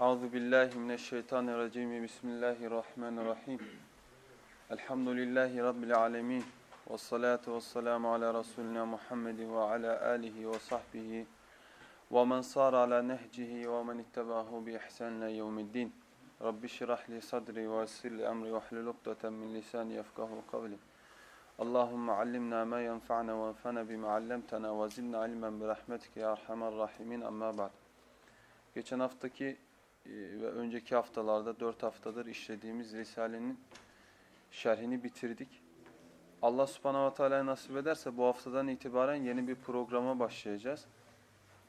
Euzu billahi mineşşeytanirracim. Bismillahirrahmanirrahim. Elhamdülillahi rabbil alamin. Ves salatu vesselamu ala resulina Muhammedin ve ala alihi ve sahbihi ve men sara ala nehcihi ve men ittabahu bi ihsan ila yevmiddin. Rabbi şrah li sadri ve yessir li emri ve hlul ukdeten min lisani yefkahu kavli. Allahumme allimna ma yenfa'na ve enfa'na bima allamtana ve zidna ilmen bi rahmetike ya erhamer rahimin. Amma ba'd. Geçen haftaki ve önceki haftalarda dört haftadır işlediğimiz Risale'nin şerhini bitirdik. Allah subhanahu ve teala nasip ederse bu haftadan itibaren yeni bir programa başlayacağız.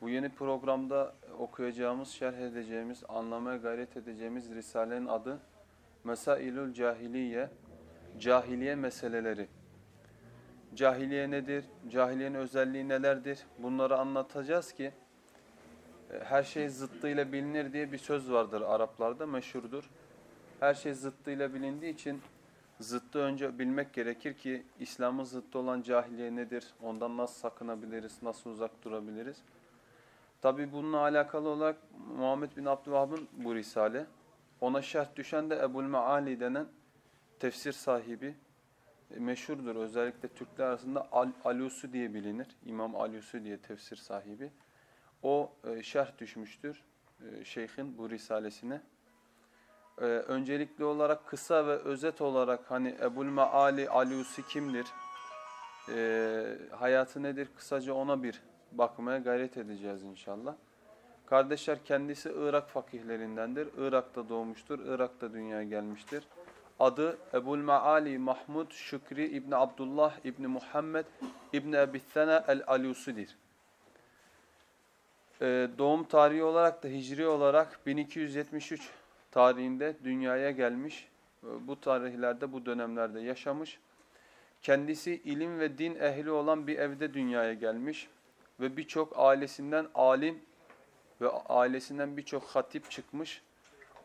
Bu yeni programda okuyacağımız, şerh edeceğimiz, anlamaya gayret edeceğimiz Risale'nin adı Mesailül Cahiliye, Cahiliye Meseleleri. Cahiliye nedir? Cahiliyenin özelliği nelerdir? Bunları anlatacağız ki her şey zıttıyla bilinir diye bir söz vardır Araplarda meşhurdur. Her şey zıttıyla bilindiği için zıttı önce bilmek gerekir ki İslam'ın zıttı olan cahiliye nedir? Ondan nasıl sakınabiliriz? Nasıl uzak durabiliriz? Tabi bununla alakalı olarak Muhammed bin Abdülvahhab'ın bu risale. Ona şerh düşen de Ebul Meali denen tefsir sahibi. E, meşhurdur özellikle Türkler arasında Al Alusi diye bilinir. İmam Alusi diye tefsir sahibi. O e, şerh düşmüştür e, şeyhin bu risalesine. E, öncelikli olarak kısa ve özet olarak hani Ebul Meali Alusi kimdir? E, hayatı nedir? Kısaca ona bir bakmaya gayret edeceğiz inşallah. Kardeşler kendisi Irak fakihlerindendir. Irak'ta doğmuştur. Irak'ta dünyaya gelmiştir. Adı Ebul Meali Mahmud Şükri İbni Abdullah İbni Muhammed İbni Ebithena el-Alusi'dir. Ee, doğum tarihi olarak da hicri olarak 1273 tarihinde dünyaya gelmiş. Ee, bu tarihlerde, bu dönemlerde yaşamış. Kendisi ilim ve din ehli olan bir evde dünyaya gelmiş. Ve birçok ailesinden alim ve ailesinden birçok hatip çıkmış.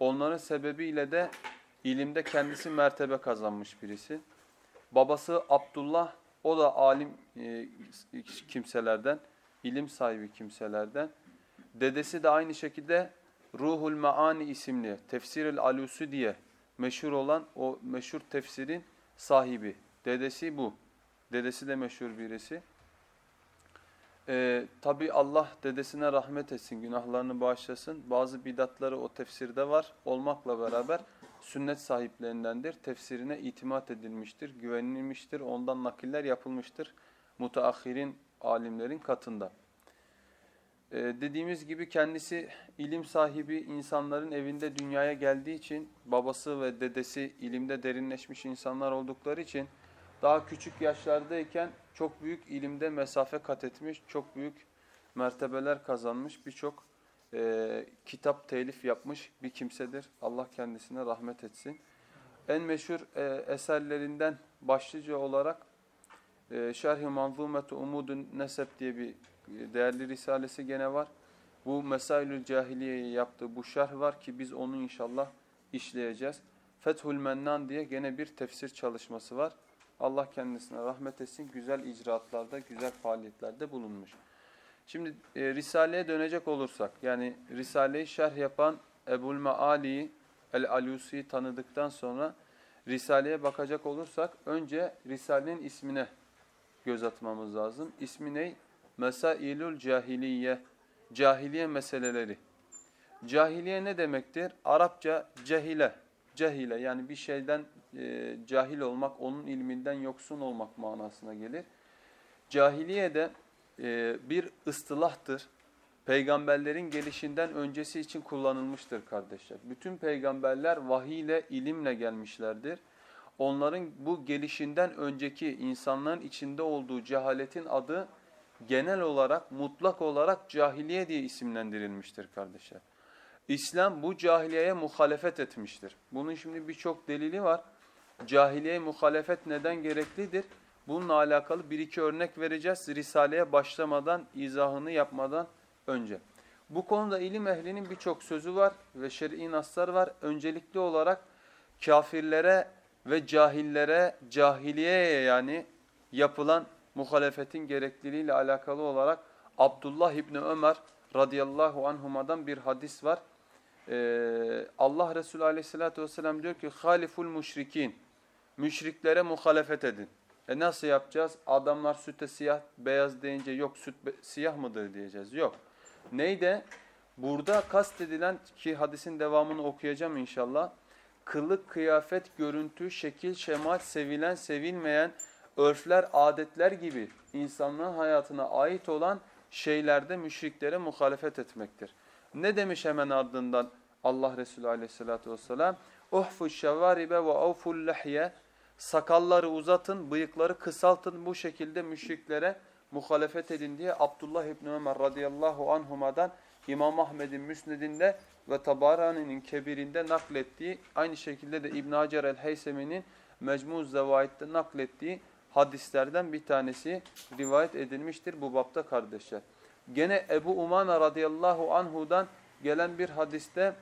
Onların sebebiyle de ilimde kendisi mertebe kazanmış birisi. Babası Abdullah, o da alim e, kimselerden, ilim sahibi kimselerden. Dedesi de aynı şekilde Ruhul Maani isimli Tefsirül Alusi diye meşhur olan o meşhur tefsirin sahibi. Dedesi bu. Dedesi de meşhur birisi. Ee, Tabi Allah dedesine rahmet etsin, günahlarını bağışlasın. Bazı bidatları o tefsirde var. Olmakla beraber sünnet sahiplerindendir. Tefsirine itimat edilmiştir, güvenilmiştir. Ondan nakiller yapılmıştır. Mutaakhirin alimlerin katında. Ee, dediğimiz gibi kendisi ilim sahibi insanların evinde dünyaya geldiği için babası ve dedesi ilimde derinleşmiş insanlar oldukları için daha küçük yaşlardayken çok büyük ilimde mesafe kat etmiş, çok büyük mertebeler kazanmış, birçok e, kitap telif yapmış bir kimsedir. Allah kendisine rahmet etsin. En meşhur e, eserlerinden başlıca olarak e, Şerh-i Manzumetu Umudun Nesep diye bir değerli risalesi gene var. Bu Mesailül Cahiliye'yi yaptığı bu şerh var ki biz onu inşallah işleyeceğiz. Fethül Mennan diye gene bir tefsir çalışması var. Allah kendisine rahmet etsin. Güzel icraatlarda, güzel faaliyetlerde bulunmuş. Şimdi e, Risale'ye dönecek olursak, yani Risale'yi şerh yapan Ebul Meali'yi, El-Alusi'yi tanıdıktan sonra Risale'ye bakacak olursak, önce Risale'nin ismine göz atmamız lazım. İsmi ne? Mesailül Cahiliye, cahiliye meseleleri. Cahiliye ne demektir? Arapça cehile, cehile yani bir şeyden e, cahil olmak, onun ilminden yoksun olmak manasına gelir. Cahiliye de e, bir ıstılahtır. Peygamberlerin gelişinden öncesi için kullanılmıştır kardeşler. Bütün peygamberler vahiy ile, ilimle gelmişlerdir. Onların bu gelişinden önceki insanların içinde olduğu cehaletin adı genel olarak, mutlak olarak cahiliye diye isimlendirilmiştir kardeşler. İslam bu cahiliyeye muhalefet etmiştir. Bunun şimdi birçok delili var. Cahiliyeye muhalefet neden gereklidir? Bununla alakalı bir iki örnek vereceğiz Risale'ye başlamadan, izahını yapmadan önce. Bu konuda ilim ehlinin birçok sözü var ve şer'i naslar var. Öncelikli olarak kafirlere ve cahillere, cahiliyeye yani yapılan muhalefetin gerekliliğiyle alakalı olarak Abdullah İbni Ömer radıyallahu anhuma'dan bir hadis var. Ee, Allah Resulü aleyhissalatü vesselam diyor ki haliful müşrikin müşriklere muhalefet edin. E nasıl yapacağız? Adamlar sütte siyah beyaz deyince yok süt siyah mıdır diyeceğiz. Yok. Neyde? Burada kastedilen ki hadisin devamını okuyacağım inşallah. Kılık, kıyafet, görüntü, şekil, şemal, sevilen, sevilmeyen, örfler, adetler gibi insanlığın hayatına ait olan şeylerde müşriklere muhalefet etmektir. Ne demiş hemen ardından Allah Resulü aleyhissalatü vesselam? Uhfu şevaribe ve avful lehye Sakalları uzatın, bıyıkları kısaltın bu şekilde müşriklere muhalefet edin diye Abdullah İbni Ömer radıyallahu anhuma'dan İmam Ahmed'in müsnedinde ve Tabarani'nin kebirinde naklettiği aynı şekilde de İbn Hacer el-Heysemi'nin Mecmuz Zevaid'de naklettiği hadislerden bir tanesi rivayet edilmiştir bu bapta kardeşler. Gene Ebu Umame radıyallahu anhudan gelen bir hadiste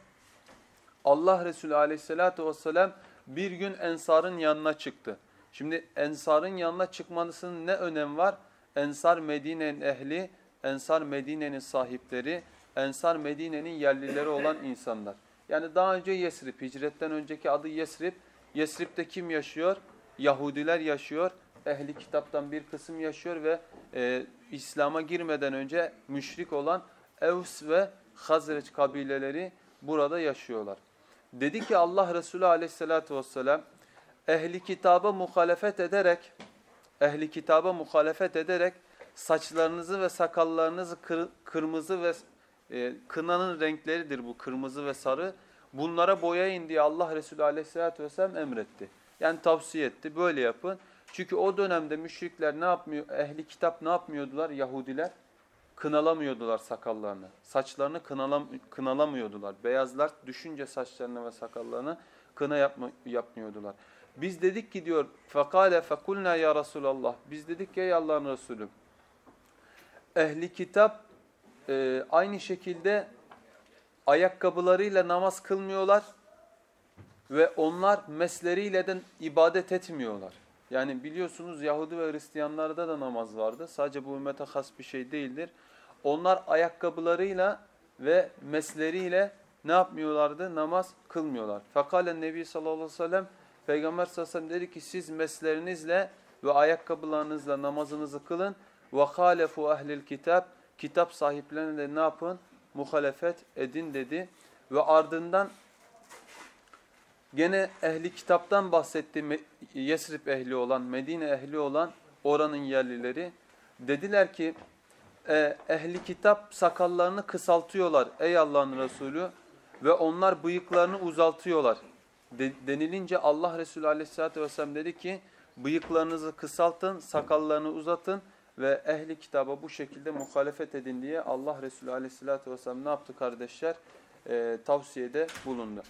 Allah Resulü aleyhissalatu vesselam bir gün Ensar'ın yanına çıktı. Şimdi Ensar'ın yanına çıkmasının ne önemi var? Ensar Medine'nin ehli, Ensar Medine'nin sahipleri, Ensar Medine'nin yerlileri olan insanlar. Yani daha önce Yesrib, hicretten önceki adı Yesrib. Yesrib'de kim yaşıyor? Yahudiler yaşıyor. Ehli kitaptan bir kısım yaşıyor ve e, İslam'a girmeden önce müşrik olan Evs ve Hazreç kabileleri burada yaşıyorlar. Dedi ki Allah Resulü aleyhissalatü vesselam ehli kitaba muhalefet ederek ehli kitaba muhalefet ederek saçlarınızı ve sakallarınızı kır, kırmızı ve e, kınanın renkleridir bu kırmızı ve sarı. Bunlara boyayın diye Allah Resulü aleyhissalatü vesselam emretti. Yani tavsiye etti böyle yapın. Çünkü o dönemde müşrikler ne yapmıyor? Ehli kitap ne yapmıyordular? Yahudiler kınalamıyordular sakallarını. Saçlarını kınalam kınalamıyordular. Beyazlar düşünce saçlarını ve sakallarını kına yapma yapmıyordular. Biz dedik ki diyor fekale fekulna ya Resulallah. Biz dedik ki ey Allah'ın Resulü. Ehli kitap e, aynı şekilde ayakkabılarıyla namaz kılmıyorlar ve onlar mesleriyle de ibadet etmiyorlar. Yani biliyorsunuz Yahudi ve Hristiyanlarda da namaz vardı. Sadece bu ümmete has bir şey değildir. Onlar ayakkabılarıyla ve mesleriyle ne yapmıyorlardı? Namaz kılmıyorlar. Fekalen Nebi sallallahu aleyhi ve sellem Peygamber sallallahu aleyhi ve sellem dedi ki siz meslerinizle ve ayakkabılarınızla namazınızı kılın. Ve halefu ehlil kitap kitap sahiplerine de ne yapın? Muhalefet edin dedi. Ve ardından gene ehli kitaptan bahsetti. Yesrib ehli olan, Medine ehli olan oranın yerlileri. Dediler ki e, ehli kitap sakallarını kısaltıyorlar ey Allah'ın Resulü ve onlar bıyıklarını uzaltıyorlar. De, denilince Allah Resulü aleyhissalatü vesselam dedi ki bıyıklarınızı kısaltın, sakallarını uzatın ve ehli kitaba bu şekilde muhalefet edin diye Allah Resulü aleyhissalatü vesselam ne yaptı kardeşler? E, tavsiyede bulundu.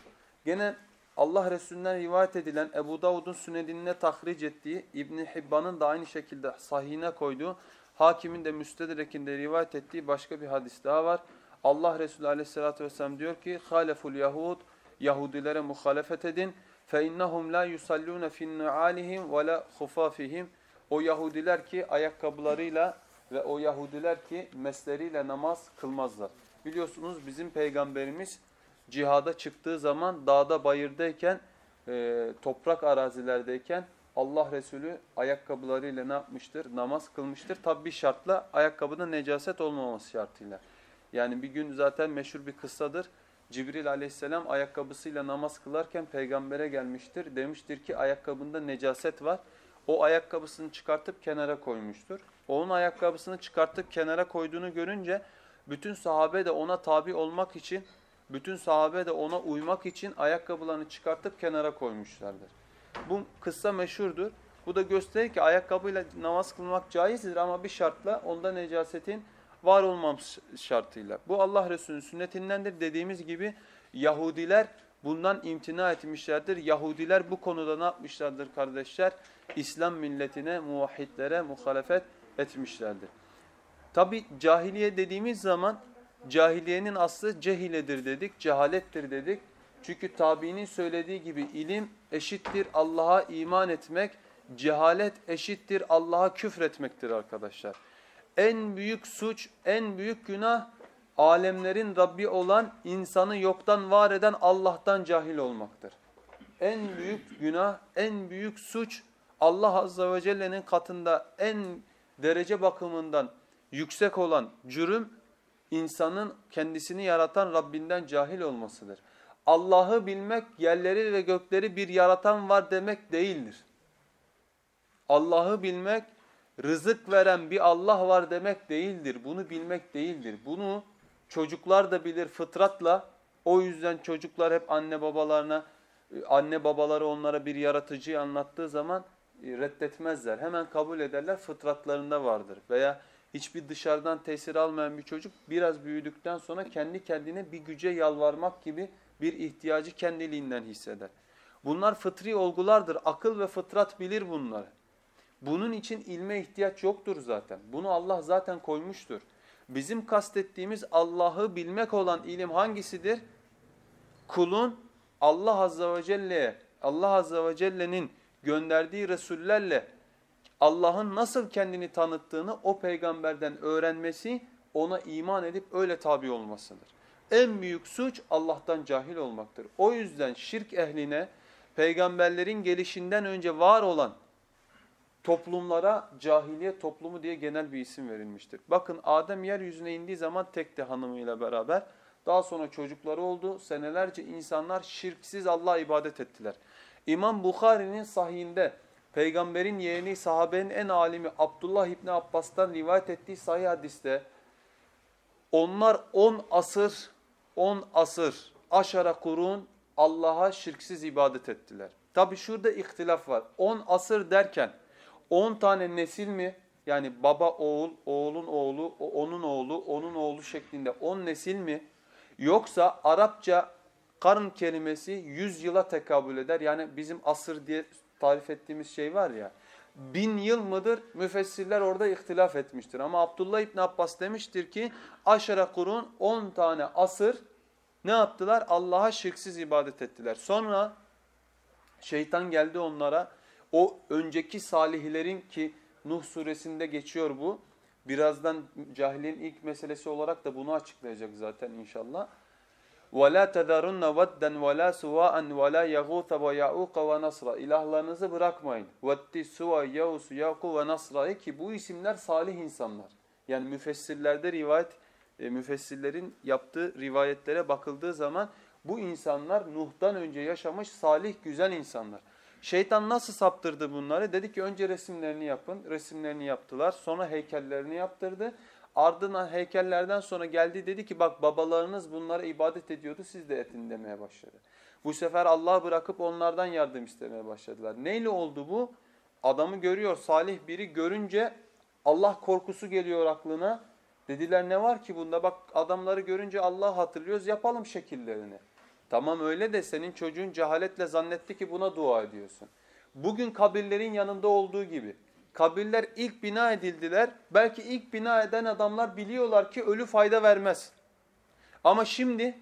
Gene Allah Resulü'nden rivayet edilen Ebu Davud'un sünnedinine tahric ettiği İbni Hibban'ın da aynı şekilde sahihine koyduğu Hakimin de müstedrekinde rivayet ettiği başka bir hadis daha var. Allah Resulü aleyhissalatü vesselam diyor ki haleful yahud Yahudilere muhalefet edin. فَاِنَّهُمْ لَا يُسَلُّونَ فِي النُّعَالِهِمْ وَلَا خُفَافِهِمْ O Yahudiler ki ayakkabılarıyla ve o Yahudiler ki mesleriyle namaz kılmazlar. Biliyorsunuz bizim peygamberimiz cihada çıktığı zaman dağda bayırdayken, e, toprak arazilerdeyken Allah Resulü ayakkabılarıyla ne yapmıştır? Namaz kılmıştır. Tabi bir şartla ayakkabıda necaset olmaması şartıyla. Yani bir gün zaten meşhur bir kıssadır. Cibril aleyhisselam ayakkabısıyla namaz kılarken peygambere gelmiştir. Demiştir ki ayakkabında necaset var. O ayakkabısını çıkartıp kenara koymuştur. Onun ayakkabısını çıkartıp kenara koyduğunu görünce bütün sahabe de ona tabi olmak için, bütün sahabe de ona uymak için ayakkabılarını çıkartıp kenara koymuşlardır. Bu kıssa meşhurdur. Bu da gösterir ki ayakkabıyla namaz kılmak caizdir ama bir şartla onda necasetin var olmam şartıyla. Bu Allah Resulü'nün sünnetindendir. Dediğimiz gibi Yahudiler bundan imtina etmişlerdir. Yahudiler bu konuda ne yapmışlardır kardeşler? İslam milletine, muvahhidlere muhalefet etmişlerdir. Tabi cahiliye dediğimiz zaman cahiliyenin aslı cehiledir dedik, cehalettir dedik. Çünkü tabiinin söylediği gibi ilim eşittir Allah'a iman etmek, cehalet eşittir Allah'a küfretmektir arkadaşlar. En büyük suç, en büyük günah alemlerin Rabbi olan insanı yoktan var eden Allah'tan cahil olmaktır. En büyük günah, en büyük suç Allah Azze ve Celle'nin katında en derece bakımından yüksek olan cürüm insanın kendisini yaratan Rabbinden cahil olmasıdır. Allah'ı bilmek yerleri ve gökleri bir yaratan var demek değildir. Allah'ı bilmek rızık veren bir Allah var demek değildir. Bunu bilmek değildir. Bunu çocuklar da bilir fıtratla. O yüzden çocuklar hep anne babalarına, anne babaları onlara bir yaratıcıyı anlattığı zaman e, reddetmezler. Hemen kabul ederler fıtratlarında vardır. Veya hiçbir dışarıdan tesir almayan bir çocuk biraz büyüdükten sonra kendi kendine bir güce yalvarmak gibi bir ihtiyacı kendiliğinden hisseder. Bunlar fıtri olgulardır. Akıl ve fıtrat bilir bunları. Bunun için ilme ihtiyaç yoktur zaten. Bunu Allah zaten koymuştur. Bizim kastettiğimiz Allah'ı bilmek olan ilim hangisidir? Kulun Allah Azze ve Celle'ye, Allah Azze ve Celle'nin gönderdiği Resullerle Allah'ın nasıl kendini tanıttığını o peygamberden öğrenmesi, ona iman edip öyle tabi olmasıdır. En büyük suç Allah'tan cahil olmaktır. O yüzden şirk ehline peygamberlerin gelişinden önce var olan toplumlara cahiliye toplumu diye genel bir isim verilmiştir. Bakın Adem yeryüzüne indiği zaman tekti hanımıyla beraber. Daha sonra çocukları oldu. Senelerce insanlar şirksiz Allah'a ibadet ettiler. İmam Bukhari'nin sahihinde peygamberin yeğeni sahabenin en alimi Abdullah İbni Abbas'tan rivayet ettiği sahih hadiste onlar 10 asır 10 asır aşara kurun Allah'a şirksiz ibadet ettiler. Tabi şurada ihtilaf var. 10 asır derken 10 tane nesil mi? Yani baba oğul, oğulun oğlu, onun oğlu, onun oğlu şeklinde 10 nesil mi? Yoksa Arapça karın kelimesi 100 yıla tekabül eder. Yani bizim asır diye tarif ettiğimiz şey var ya. Bin yıl mıdır? Müfessirler orada ihtilaf etmiştir. Ama Abdullah İbni Abbas demiştir ki aşara kurun 10 tane asır ne yaptılar? Allah'a şirksiz ibadet ettiler. Sonra şeytan geldi onlara o önceki salihlerin ki Nuh suresinde geçiyor bu. Birazdan cahilin ilk meselesi olarak da bunu açıklayacak zaten inşallah. وَلَا تَذَرُنَّ وَدَّنْ وَلَا سُوَاءً وَلَا يَغُوثَ وَيَعُوقَ وَنَصْرَ İlahlarınızı bırakmayın. وَدِّ سُوَا يَوْسُ يَعْقُ وَنَصْرَ'yı ki bu isimler salih insanlar. Yani müfessirlerde rivayet, e, müfessirlerin yaptığı rivayetlere bakıldığı zaman bu insanlar Nuh'tan önce yaşamış salih güzel insanlar. Şeytan nasıl saptırdı bunları? Dedi ki önce resimlerini yapın. Resimlerini yaptılar. Sonra heykellerini yaptırdı. Ardından heykellerden sonra geldi dedi ki bak babalarınız bunlara ibadet ediyordu siz de etin demeye başladı. Bu sefer Allah'ı bırakıp onlardan yardım istemeye başladılar. Neyle oldu bu? Adamı görüyor salih biri görünce Allah korkusu geliyor aklına. Dediler ne var ki bunda bak adamları görünce Allah hatırlıyoruz yapalım şekillerini. Tamam öyle de senin çocuğun cehaletle zannetti ki buna dua ediyorsun. Bugün kabirlerin yanında olduğu gibi. Kabirler ilk bina edildiler. Belki ilk bina eden adamlar biliyorlar ki ölü fayda vermez. Ama şimdi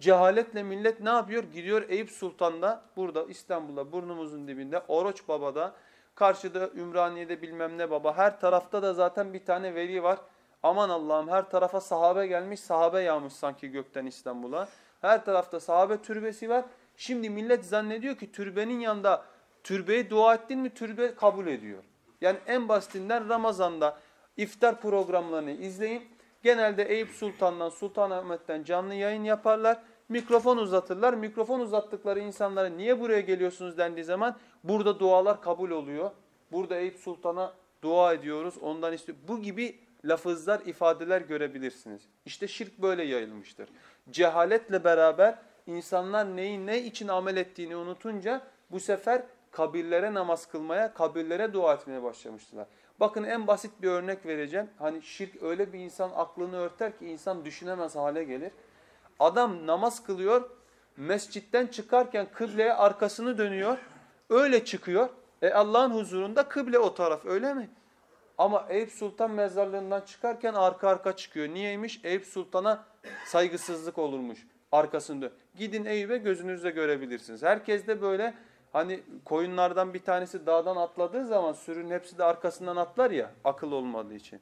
cehaletle millet ne yapıyor? Gidiyor Eyüp Sultan'da, burada İstanbul'da burnumuzun dibinde, Oroç Baba'da, karşıda Ümraniye'de bilmem ne baba. Her tarafta da zaten bir tane veli var. Aman Allah'ım her tarafa sahabe gelmiş, sahabe yağmış sanki gökten İstanbul'a. Her tarafta sahabe türbesi var. Şimdi millet zannediyor ki türbenin yanında türbeye dua ettin mi türbe kabul ediyor. Yani en basitinden Ramazan'da iftar programlarını izleyin. Genelde Eyüp Sultan'dan, Sultanahmet'ten canlı yayın yaparlar. Mikrofon uzatırlar. Mikrofon uzattıkları insanlara niye buraya geliyorsunuz dendiği zaman burada dualar kabul oluyor. Burada Eyüp Sultan'a dua ediyoruz. Ondan istiyor. Bu gibi lafızlar, ifadeler görebilirsiniz. İşte şirk böyle yayılmıştır. Cehaletle beraber insanlar neyi ne için amel ettiğini unutunca bu sefer kabirlere namaz kılmaya, kabirlere dua etmeye başlamıştılar. Bakın en basit bir örnek vereceğim. Hani şirk öyle bir insan aklını örter ki insan düşünemez hale gelir. Adam namaz kılıyor, mescitten çıkarken kıbleye arkasını dönüyor, öyle çıkıyor. E Allah'ın huzurunda kıble o taraf öyle mi? Ama Eyüp Sultan mezarlığından çıkarken arka arka çıkıyor. Niyeymiş? Eyüp Sultan'a saygısızlık olurmuş arkasında. Gidin Eyüp'e gözünüzle görebilirsiniz. Herkes de böyle hani koyunlardan bir tanesi dağdan atladığı zaman sürünün hepsi de arkasından atlar ya akıl olmadığı için.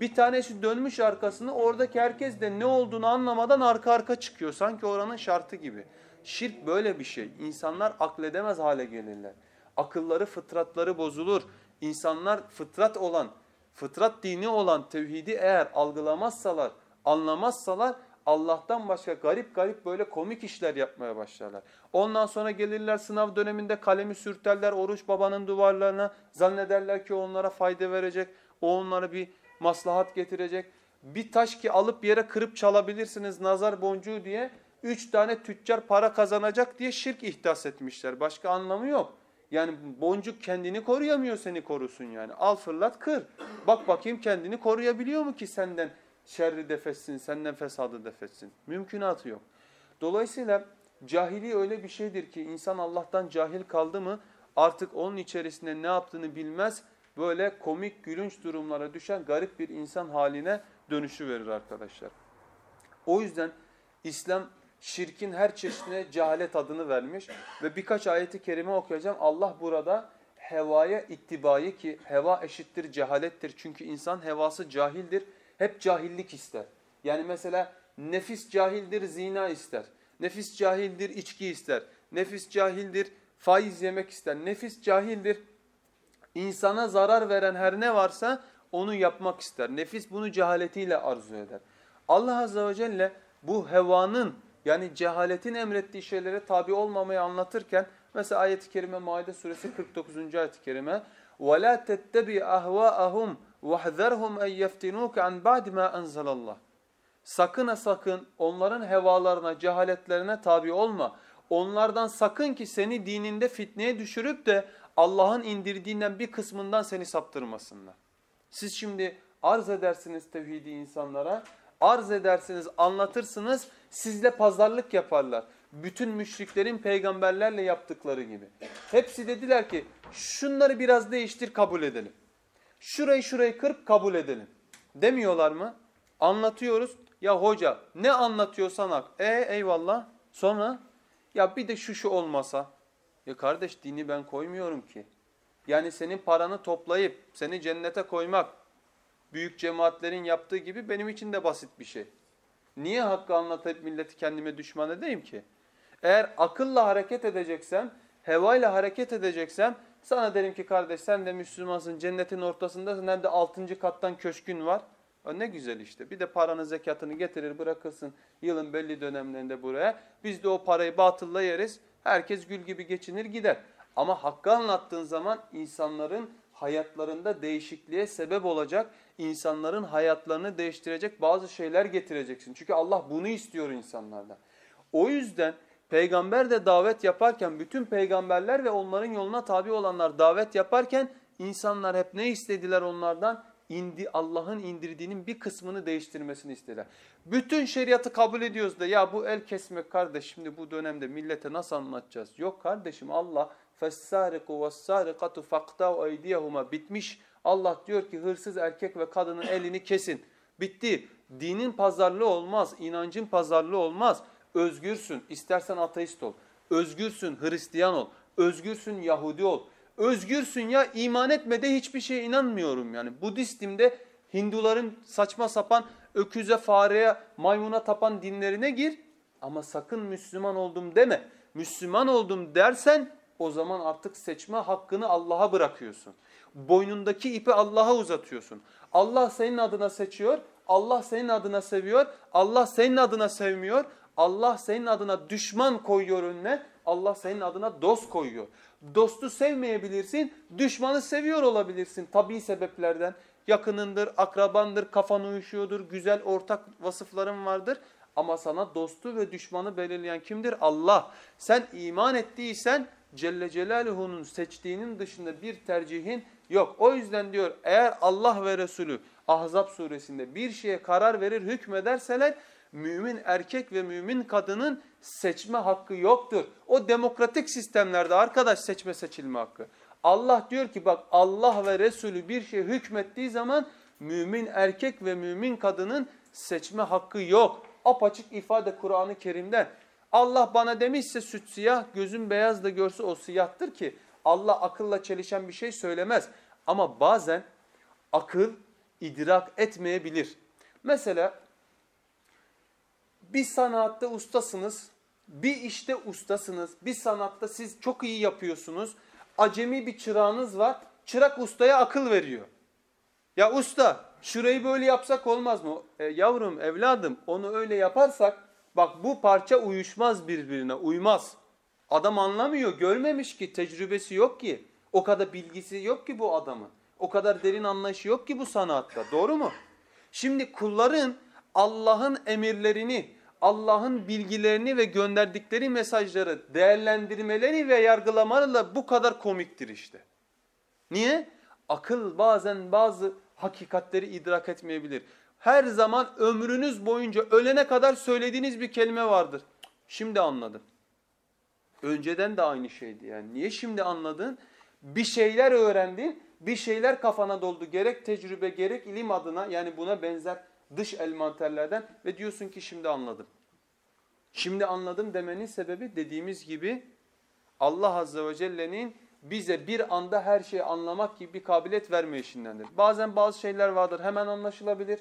Bir tanesi dönmüş arkasını oradaki herkes de ne olduğunu anlamadan arka arka çıkıyor. Sanki oranın şartı gibi. Şirk böyle bir şey. İnsanlar akledemez hale gelirler. Akılları, fıtratları bozulur. İnsanlar fıtrat olan, fıtrat dini olan tevhidi eğer algılamazsalar, anlamazsalar Allah'tan başka garip garip böyle komik işler yapmaya başlarlar. Ondan sonra gelirler sınav döneminde kalemi sürterler oruç babanın duvarlarına. Zannederler ki onlara fayda verecek, o onlara bir maslahat getirecek. Bir taş ki alıp yere kırıp çalabilirsiniz nazar boncuğu diye. Üç tane tüccar para kazanacak diye şirk ihdas etmişler. Başka anlamı yok. Yani boncuk kendini koruyamıyor seni korusun yani. Al fırlat kır. Bak bakayım kendini koruyabiliyor mu ki senden şerri defetsin, senden fesadı defetsin. Mümkünatı yok. Dolayısıyla cahili öyle bir şeydir ki insan Allah'tan cahil kaldı mı artık onun içerisinde ne yaptığını bilmez. Böyle komik gülünç durumlara düşen garip bir insan haline dönüşü verir arkadaşlar. O yüzden İslam şirkin her çeşidine cehalet adını vermiş ve birkaç ayeti kerime okuyacağım. Allah burada hevaya ittibayı ki heva eşittir cehalettir. Çünkü insan hevası cahildir Hep cahillik ister. Yani mesela nefis cahildir zina ister. Nefis cahildir içki ister. Nefis cahildir faiz yemek ister. Nefis cahildir insana zarar veren her ne varsa onu yapmak ister. Nefis bunu cehaletiyle arzu eder. Allah Azze ve Celle bu hevanın yani cehaletin emrettiği şeylere tabi olmamayı anlatırken mesela ayet-i kerime Maide suresi 49. ayet-i kerime وَلَا تَتَّبِي أَهْوَاءَهُمْ وَحْذَرْهُمْ اَنْ يَفْتِنُوكَ عَنْ بَعْدِ مَا أَنْزَلَ اللّٰهِ Sakın ha sakın onların hevalarına, cehaletlerine tabi olma. Onlardan sakın ki seni dininde fitneye düşürüp de Allah'ın indirdiğinden bir kısmından seni saptırmasınlar. Siz şimdi arz edersiniz tevhidi insanlara, arz edersiniz, anlatırsınız, sizle pazarlık yaparlar. Bütün müşriklerin peygamberlerle yaptıkları gibi. Hepsi dediler ki şunları biraz değiştir kabul edelim. Şurayı şurayı kırp kabul edelim. Demiyorlar mı? Anlatıyoruz. Ya hoca ne anlatıyorsan hak. E eyvallah. Sonra ya bir de şu şu olmasa. Ya kardeş dini ben koymuyorum ki. Yani senin paranı toplayıp seni cennete koymak büyük cemaatlerin yaptığı gibi benim için de basit bir şey. Niye hakkı anlatıp milleti kendime düşman edeyim ki? Eğer akılla hareket edeceksem, hevayla hareket edeceksem sana derim ki kardeş sen de Müslümansın cennetin ortasındasın hem de altıncı kattan köşkün var. Ne güzel işte. Bir de paranın zekatını getirir bırakırsın yılın belli dönemlerinde buraya. Biz de o parayı batılla yeriz. Herkes gül gibi geçinir gider. Ama hakkı anlattığın zaman insanların hayatlarında değişikliğe sebep olacak, insanların hayatlarını değiştirecek bazı şeyler getireceksin. Çünkü Allah bunu istiyor insanlardan. O yüzden Peygamber de davet yaparken bütün peygamberler ve onların yoluna tabi olanlar davet yaparken insanlar hep ne istediler onlardan? indi Allah'ın indirdiğinin bir kısmını değiştirmesini istediler. Bütün şeriatı kabul ediyoruz da ya bu el kesmek kardeş şimdi bu dönemde millete nasıl anlatacağız? Yok kardeşim Allah fessariku vessarikatu faktau eydiyehuma bitmiş. Allah diyor ki hırsız erkek ve kadının elini kesin. Bitti. Dinin pazarlığı olmaz, inancın pazarlığı olmaz. Özgürsün, istersen ateist ol. Özgürsün, Hristiyan ol. Özgürsün, Yahudi ol. Özgürsün ya iman etmede hiçbir şeye inanmıyorum yani. Budistim de Hinduların saçma sapan öküze, fareye, maymuna tapan dinlerine gir. Ama sakın Müslüman oldum deme. Müslüman oldum dersen o zaman artık seçme hakkını Allah'a bırakıyorsun. Boynundaki ipi Allah'a uzatıyorsun. Allah senin adına seçiyor, Allah senin adına seviyor, Allah senin adına sevmiyor. Allah senin adına düşman koyuyor önüne, Allah senin adına dost koyuyor. Dostu sevmeyebilirsin, düşmanı seviyor olabilirsin tabi sebeplerden. Yakınındır, akrabandır, kafan uyuşuyordur, güzel ortak vasıfların vardır. Ama sana dostu ve düşmanı belirleyen kimdir? Allah. Sen iman ettiysen Celle Celaluhu'nun seçtiğinin dışında bir tercihin Yok o yüzden diyor eğer Allah ve Resulü Ahzab suresinde bir şeye karar verir hükmederseler mümin erkek ve mümin kadının seçme hakkı yoktur. O demokratik sistemlerde arkadaş seçme seçilme hakkı. Allah diyor ki bak Allah ve Resulü bir şey hükmettiği zaman mümin erkek ve mümin kadının seçme hakkı yok. Apaçık ifade Kur'an-ı Kerim'de. Allah bana demişse süt siyah, gözüm beyaz da görse o siyahtır ki Allah akılla çelişen bir şey söylemez. Ama bazen akıl idrak etmeyebilir. Mesela bir sanatta ustasınız, bir işte ustasınız, bir sanatta siz çok iyi yapıyorsunuz. Acemi bir çırağınız var, çırak ustaya akıl veriyor. Ya usta şurayı böyle yapsak olmaz mı? E, yavrum evladım onu öyle yaparsak bak bu parça uyuşmaz birbirine uymaz. Adam anlamıyor görmemiş ki tecrübesi yok ki. O kadar bilgisi yok ki bu adamın. O kadar derin anlayışı yok ki bu sanatta doğru mu? Şimdi kulların Allah'ın emirlerini, Allah'ın bilgilerini ve gönderdikleri mesajları değerlendirmeleri ve yargılamalarıyla bu kadar komiktir işte. Niye? Akıl bazen bazı hakikatleri idrak etmeyebilir. Her zaman ömrünüz boyunca ölene kadar söylediğiniz bir kelime vardır. Şimdi anladım. Önceden de aynı şeydi yani. Niye şimdi anladın? Bir şeyler öğrendin, bir şeyler kafana doldu. Gerek tecrübe gerek ilim adına yani buna benzer dış elmanterlerden ve diyorsun ki şimdi anladım. Şimdi anladım demenin sebebi dediğimiz gibi Allah Azze ve Celle'nin bize bir anda her şeyi anlamak gibi bir kabiliyet vermeyişindendir. Bazen bazı şeyler vardır hemen anlaşılabilir.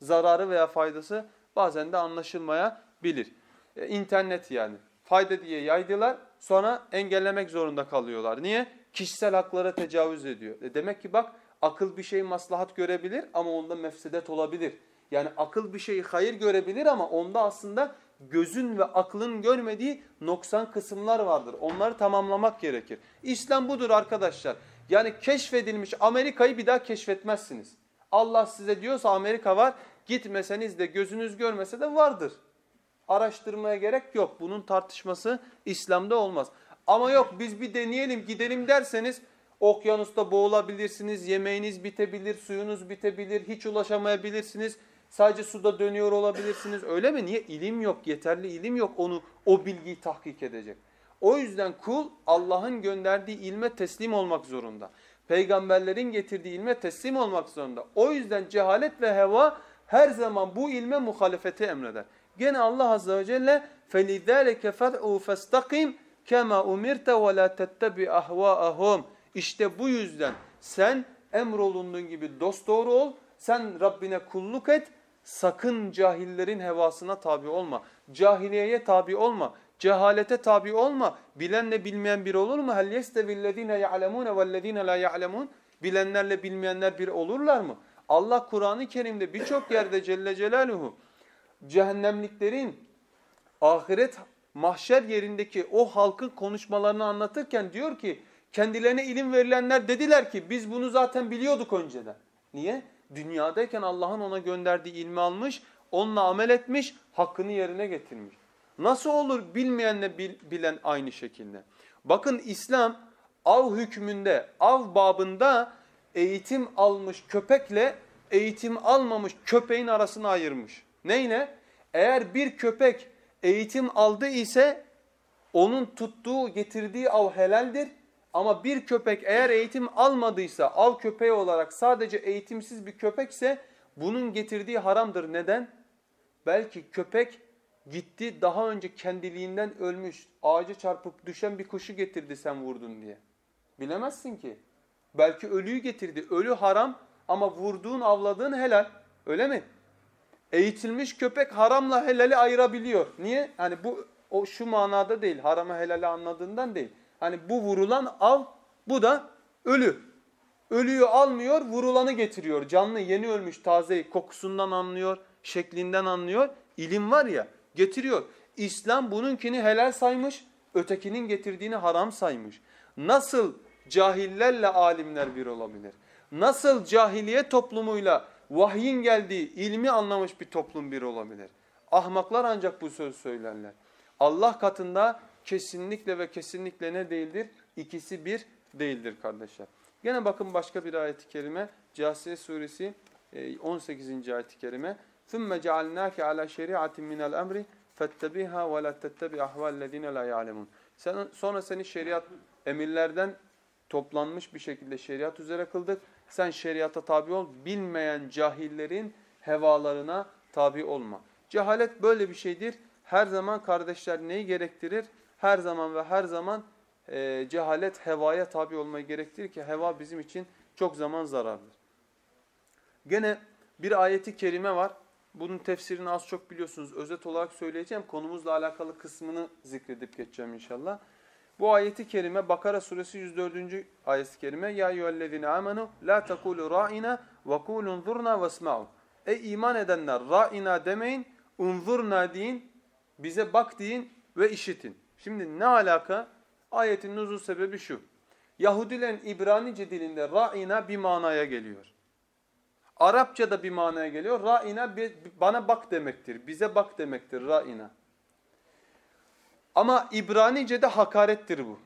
Zararı veya faydası bazen de anlaşılmayabilir. E, internet yani. Fayda diye yaydılar sonra engellemek zorunda kalıyorlar. Niye? Kişisel haklara tecavüz ediyor. E demek ki bak akıl bir şey maslahat görebilir ama onda mefsedet olabilir. Yani akıl bir şeyi hayır görebilir ama onda aslında gözün ve aklın görmediği noksan kısımlar vardır. Onları tamamlamak gerekir. İslam budur arkadaşlar. Yani keşfedilmiş Amerika'yı bir daha keşfetmezsiniz. Allah size diyorsa Amerika var gitmeseniz de gözünüz görmese de vardır. Araştırmaya gerek yok. Bunun tartışması İslam'da olmaz. Ama yok biz bir deneyelim gidelim derseniz okyanusta boğulabilirsiniz, yemeğiniz bitebilir, suyunuz bitebilir, hiç ulaşamayabilirsiniz. Sadece suda dönüyor olabilirsiniz. Öyle mi? Niye? İlim yok, yeterli ilim yok onu o bilgiyi tahkik edecek. O yüzden kul Allah'ın gönderdiği ilme teslim olmak zorunda. Peygamberlerin getirdiği ilme teslim olmak zorunda. O yüzden cehalet ve heva her zaman bu ilme muhalefeti emreder. Gene Allah Azze ve Celle فَلِذَٰلِكَ فَدْعُوا فَاسْتَقِيمْ كَمَا اُمِرْتَ وَلَا تَتَّبِ اَهْوَاءَهُمْ İşte bu yüzden sen emrolunduğun gibi dosdoğru ol, sen Rabbine kulluk et, sakın cahillerin hevasına tabi olma. Cahiliyeye tabi olma. Cehalete tabi olma. Bilenle bilmeyen bir olur mu? Hel yestevillezine ya'lemune vellezine la ya'lemun? Bilenlerle bilmeyenler bir olurlar mı? Allah Kur'an-ı Kerim'de birçok yerde Celle Celaluhu cehennemliklerin ahiret mahşer yerindeki o halkın konuşmalarını anlatırken diyor ki kendilerine ilim verilenler dediler ki biz bunu zaten biliyorduk önceden. Niye? Dünyadayken Allah'ın ona gönderdiği ilmi almış, onunla amel etmiş, hakkını yerine getirmiş. Nasıl olur bilmeyenle bilen aynı şekilde? Bakın İslam av hükmünde, av babında eğitim almış köpekle eğitim almamış köpeğin arasını ayırmış. Neyle? Eğer bir köpek eğitim aldı ise onun tuttuğu, getirdiği av helaldir. Ama bir köpek eğer eğitim almadıysa, av köpeği olarak sadece eğitimsiz bir köpekse bunun getirdiği haramdır. Neden? Belki köpek gitti daha önce kendiliğinden ölmüş, ağaca çarpıp düşen bir kuşu getirdi sen vurdun diye. Bilemezsin ki. Belki ölüyü getirdi. Ölü haram ama vurduğun, avladığın helal. Öyle mi? Eğitilmiş köpek haramla helali ayırabiliyor. Niye? Hani bu o şu manada değil. Haramı helali anladığından değil. Hani bu vurulan av, bu da ölü. Ölüyü almıyor, vurulanı getiriyor. Canlı, yeni ölmüş, taze kokusundan anlıyor, şeklinden anlıyor. İlim var ya, getiriyor. İslam bununkini helal saymış, ötekinin getirdiğini haram saymış. Nasıl cahillerle alimler bir olabilir? Nasıl cahiliye toplumuyla vahyin geldiği ilmi anlamış bir toplum bir olabilir? Ahmaklar ancak bu söz söylerler. Allah katında kesinlikle ve kesinlikle ne değildir? İkisi bir değildir kardeşler. Gene bakın başka bir ayet-i kerime. Câsiye suresi 18. E, ayet-i kerime. ثُمَّ جَعَلْنَاكَ عَلَى شَرِيعَةٍ مِنَ الْأَمْرِ فَاتَّبِهَا وَلَا تَتَّبِعْ أَحْوَالَ الَّذ۪ينَ لَا يَعْلَمُونَ Sonra seni şeriat emirlerden toplanmış bir şekilde şeriat üzere kıldık. Sen şeriata tabi ol. Bilmeyen cahillerin hevalarına tabi olma. Cehalet böyle bir şeydir. Her zaman kardeşler neyi gerektirir? Her zaman ve her zaman e, cehalet hevaya tabi olmayı gerektirir ki heva bizim için çok zaman zararlıdır. Gene bir ayeti kerime var. Bunun tefsirini az çok biliyorsunuz. Özet olarak söyleyeceğim. Konumuzla alakalı kısmını zikredip geçeceğim inşallah. Bu ayeti kerime Bakara suresi 104. ayeti kerime Ya eyyühellezine amenu la tekulu ra'ina ve kulun zurna vesma'u Ey iman edenler ra'ina demeyin, unzurna deyin, bize bak deyin ve işitin. Şimdi ne alaka? Ayetin nuzul sebebi şu. Yahudilerin İbranice dilinde ra'ina bir manaya geliyor. Arapçada bir manaya geliyor. Ra'ina bana bak demektir. Bize bak demektir ra'ina. Ama İbranice'de hakarettir bu.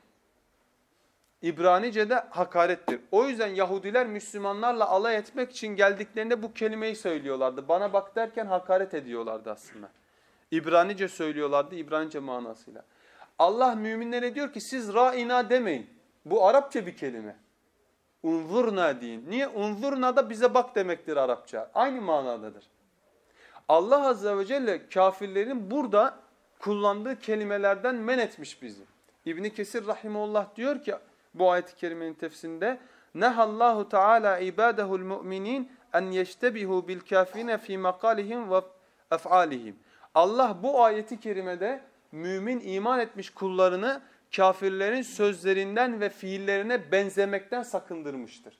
İbranice'de hakarettir. O yüzden Yahudiler Müslümanlarla alay etmek için geldiklerinde bu kelimeyi söylüyorlardı. Bana bak derken hakaret ediyorlardı aslında. İbranice söylüyorlardı İbranice manasıyla. Allah müminlere diyor ki siz ra'ina demeyin. Bu Arapça bir kelime. Unzurna deyin. Niye? Unzurna da bize bak demektir Arapça. Aynı manadadır. Allah Azze ve Celle kafirlerin burada kullandığı kelimelerden men etmiş bizi. İbni Kesir Rahimullah diyor ki bu ayet-i kerimenin tefsirinde Nehallahu Teala ibadehul mu'minin en yeştebihu bil kafirine fi makalihim ve ef'alihim. Allah bu ayeti kerimede mümin iman etmiş kullarını kafirlerin sözlerinden ve fiillerine benzemekten sakındırmıştır.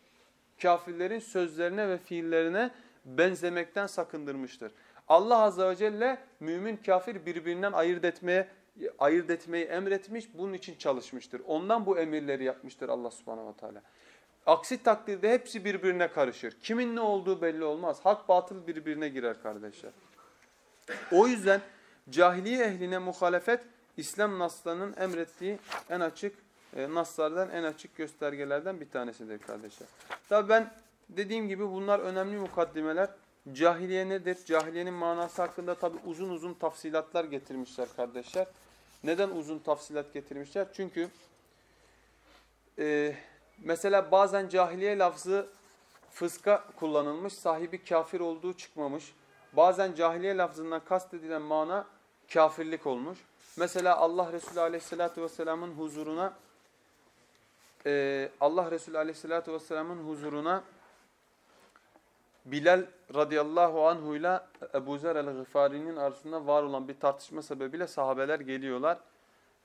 Kafirlerin sözlerine ve fiillerine benzemekten sakındırmıştır. Allah azze ve celle mümin kafir birbirinden ayırt etmeye ayırt etmeyi emretmiş, bunun için çalışmıştır. Ondan bu emirleri yapmıştır Allah subhanahu ve teala. Aksi takdirde hepsi birbirine karışır. Kimin ne olduğu belli olmaz. Hak batıl birbirine girer kardeşler. O yüzden cahiliye ehline muhalefet İslam naslarının emrettiği en açık e, naslardan en açık göstergelerden bir tanesidir kardeşler. Tabi ben dediğim gibi bunlar önemli mukaddimeler. Cahiliye nedir? Cahiliyenin manası hakkında tabi uzun uzun tafsilatlar getirmişler kardeşler. Neden uzun tafsilat getirmişler? Çünkü e, mesela bazen cahiliye lafzı fıska kullanılmış, sahibi kafir olduğu çıkmamış. Bazen cahiliye lafzından kastedilen mana kafirlik olmuş. Mesela Allah Resulü Aleyhisselatü vesselamın huzuruna e, Allah Resulü Aleyhisselatü vesselamın huzuruna Bilal radıyallahu anhu ile Ebu Zer el-Gıfari'nin arasında var olan bir tartışma sebebiyle sahabeler geliyorlar.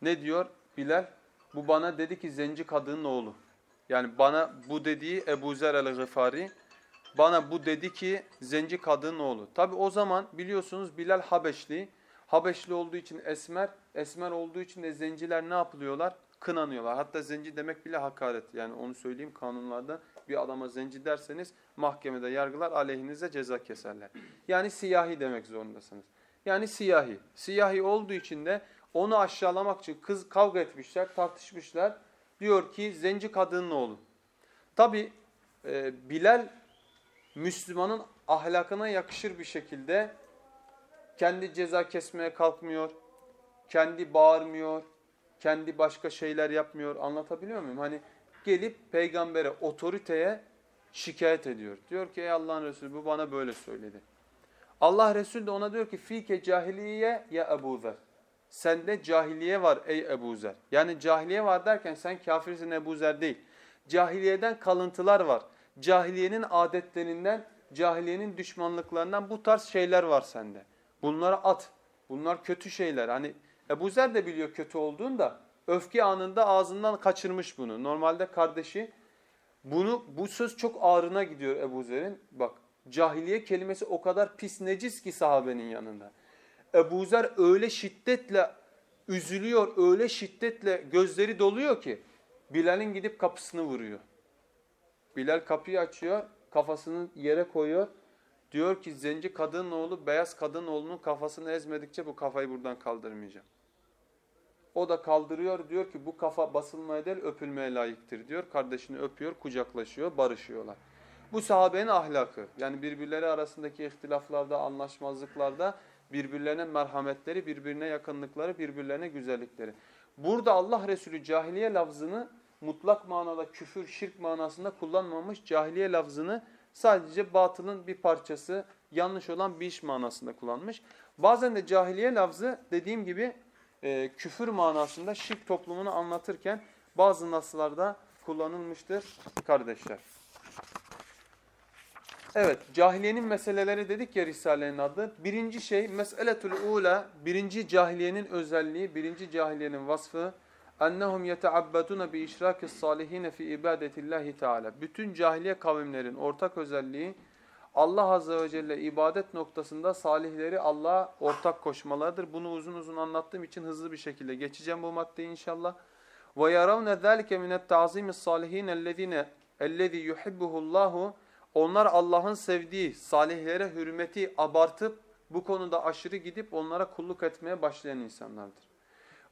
Ne diyor Bilal? Bu bana dedi ki zenci kadının oğlu. Yani bana bu dediği Ebu Zer el-Gıfari. Bana bu dedi ki zenci kadının oğlu. Tabi o zaman biliyorsunuz Bilal Habeşli. Habeşli olduğu için esmer, esmer olduğu için de zenciler ne yapılıyorlar? Kınanıyorlar. Hatta zenci demek bile hakaret. Yani onu söyleyeyim kanunlarda bir adama zenci derseniz mahkemede yargılar aleyhinize ceza keserler. Yani siyahi demek zorundasınız. Yani siyahi. Siyahi olduğu için de onu aşağılamak için kız kavga etmişler, tartışmışlar. Diyor ki zenci kadının oğlu. Tabi e, Bilal Müslümanın ahlakına yakışır bir şekilde kendi ceza kesmeye kalkmıyor, kendi bağırmıyor, kendi başka şeyler yapmıyor. Anlatabiliyor muyum? Hani gelip peygambere, otoriteye şikayet ediyor. Diyor ki ey Allah'ın Resulü bu bana böyle söyledi. Allah Resulü de ona diyor ki fike cahiliye ya Ebu Zer. Sende cahiliye var ey Ebu Zer. Yani cahiliye var derken sen kafirsin Ebu Zer değil. Cahiliyeden kalıntılar var. Cahiliyenin adetlerinden, cahiliyenin düşmanlıklarından bu tarz şeyler var sende. Bunları at. Bunlar kötü şeyler. Hani Ebu Zer de biliyor kötü olduğunu da öfke anında ağzından kaçırmış bunu. Normalde kardeşi bunu bu söz çok ağrına gidiyor Ebu Zer'in. Bak cahiliye kelimesi o kadar pis necis ki sahabenin yanında. Ebu Zer öyle şiddetle üzülüyor, öyle şiddetle gözleri doluyor ki Bilal'in gidip kapısını vuruyor. Bilal kapıyı açıyor, kafasını yere koyuyor. Diyor ki zenci kadın oğlu beyaz kadın oğlunun kafasını ezmedikçe bu kafayı buradan kaldırmayacağım. O da kaldırıyor diyor ki bu kafa basılmaya değil öpülmeye layıktır diyor. Kardeşini öpüyor, kucaklaşıyor, barışıyorlar. Bu sahabenin ahlakı. Yani birbirleri arasındaki ihtilaflarda, anlaşmazlıklarda birbirlerine merhametleri, birbirine yakınlıkları, birbirlerine güzellikleri. Burada Allah Resulü cahiliye lafzını mutlak manada küfür, şirk manasında kullanmamış. Cahiliye lafzını sadece batılın bir parçası, yanlış olan bir iş manasında kullanmış. Bazen de cahiliye lafzı dediğim gibi e, küfür manasında şirk toplumunu anlatırken bazı naslarda kullanılmıştır kardeşler. Evet, cahiliyenin meseleleri dedik ya Risale'nin adı. Birinci şey, mes'eletül ula, birinci cahiliyenin özelliği, birinci cahiliyenin vasfı, ennehum yeteabbedune bi işrakis salihine fi ibadetillahi teala. Bütün cahiliye kavimlerin ortak özelliği Allah azze ve celle ibadet noktasında salihleri Allah'a ortak koşmalarıdır. Bunu uzun uzun anlattığım için hızlı bir şekilde geçeceğim bu maddeyi inşallah. Ve yaravne zalike minet ta'zimis salihin ellezine ellezî yuhibbuhullahu onlar Allah'ın sevdiği salihlere hürmeti abartıp bu konuda aşırı gidip onlara kulluk etmeye başlayan insanlardır.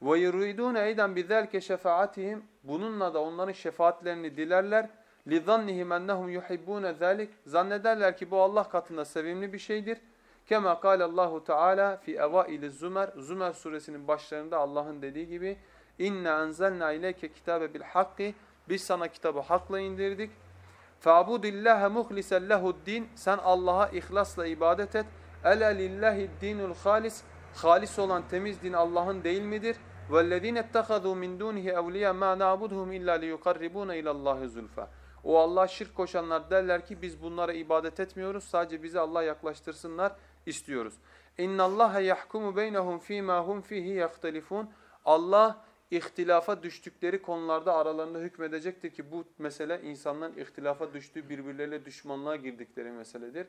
Ve yuridun eyden bizalike şefaatihim. Bununla da onların şefaatlerini dilerler. Lizannihim ennehum yuhibbun zalik. Zannederler ki bu Allah katında sevimli bir şeydir. Kema kâle Allahu Teala fi evaili Zümer. Zümer suresinin başlarında Allah'ın dediği gibi İnne enzelna ileyke kitabe bil hakki. Biz sana kitabı hakla indirdik. Fa'budillaha muhlisen lehu'd-din. Sen Allah'a ihlasla ibadet et. Ele lillahi dinul halis. Halis olan temiz din Allah'ın değil midir? وَالَّذ۪ينَ اتَّخَذُوا مِنْ دُونِهِ اَوْلِيَا مَا نَعْبُدْهُمْ اِلَّا لِيُقَرِّبُونَ اِلَى اللّٰهِ زُلْفَى O Allah şirk koşanlar derler ki biz bunlara ibadet etmiyoruz. Sadece bizi Allah yaklaştırsınlar istiyoruz. اِنَّ اللّٰهَ يَحْكُمُ بَيْنَهُمْ ف۪ي مَا هُمْ ف۪يهِ يَخْتَلِفُونَ Allah ihtilafa düştükleri konularda aralarında hükmedecektir ki bu mesele insanların ihtilafa düştüğü birbirleriyle düşmanlığa girdikleri meseledir.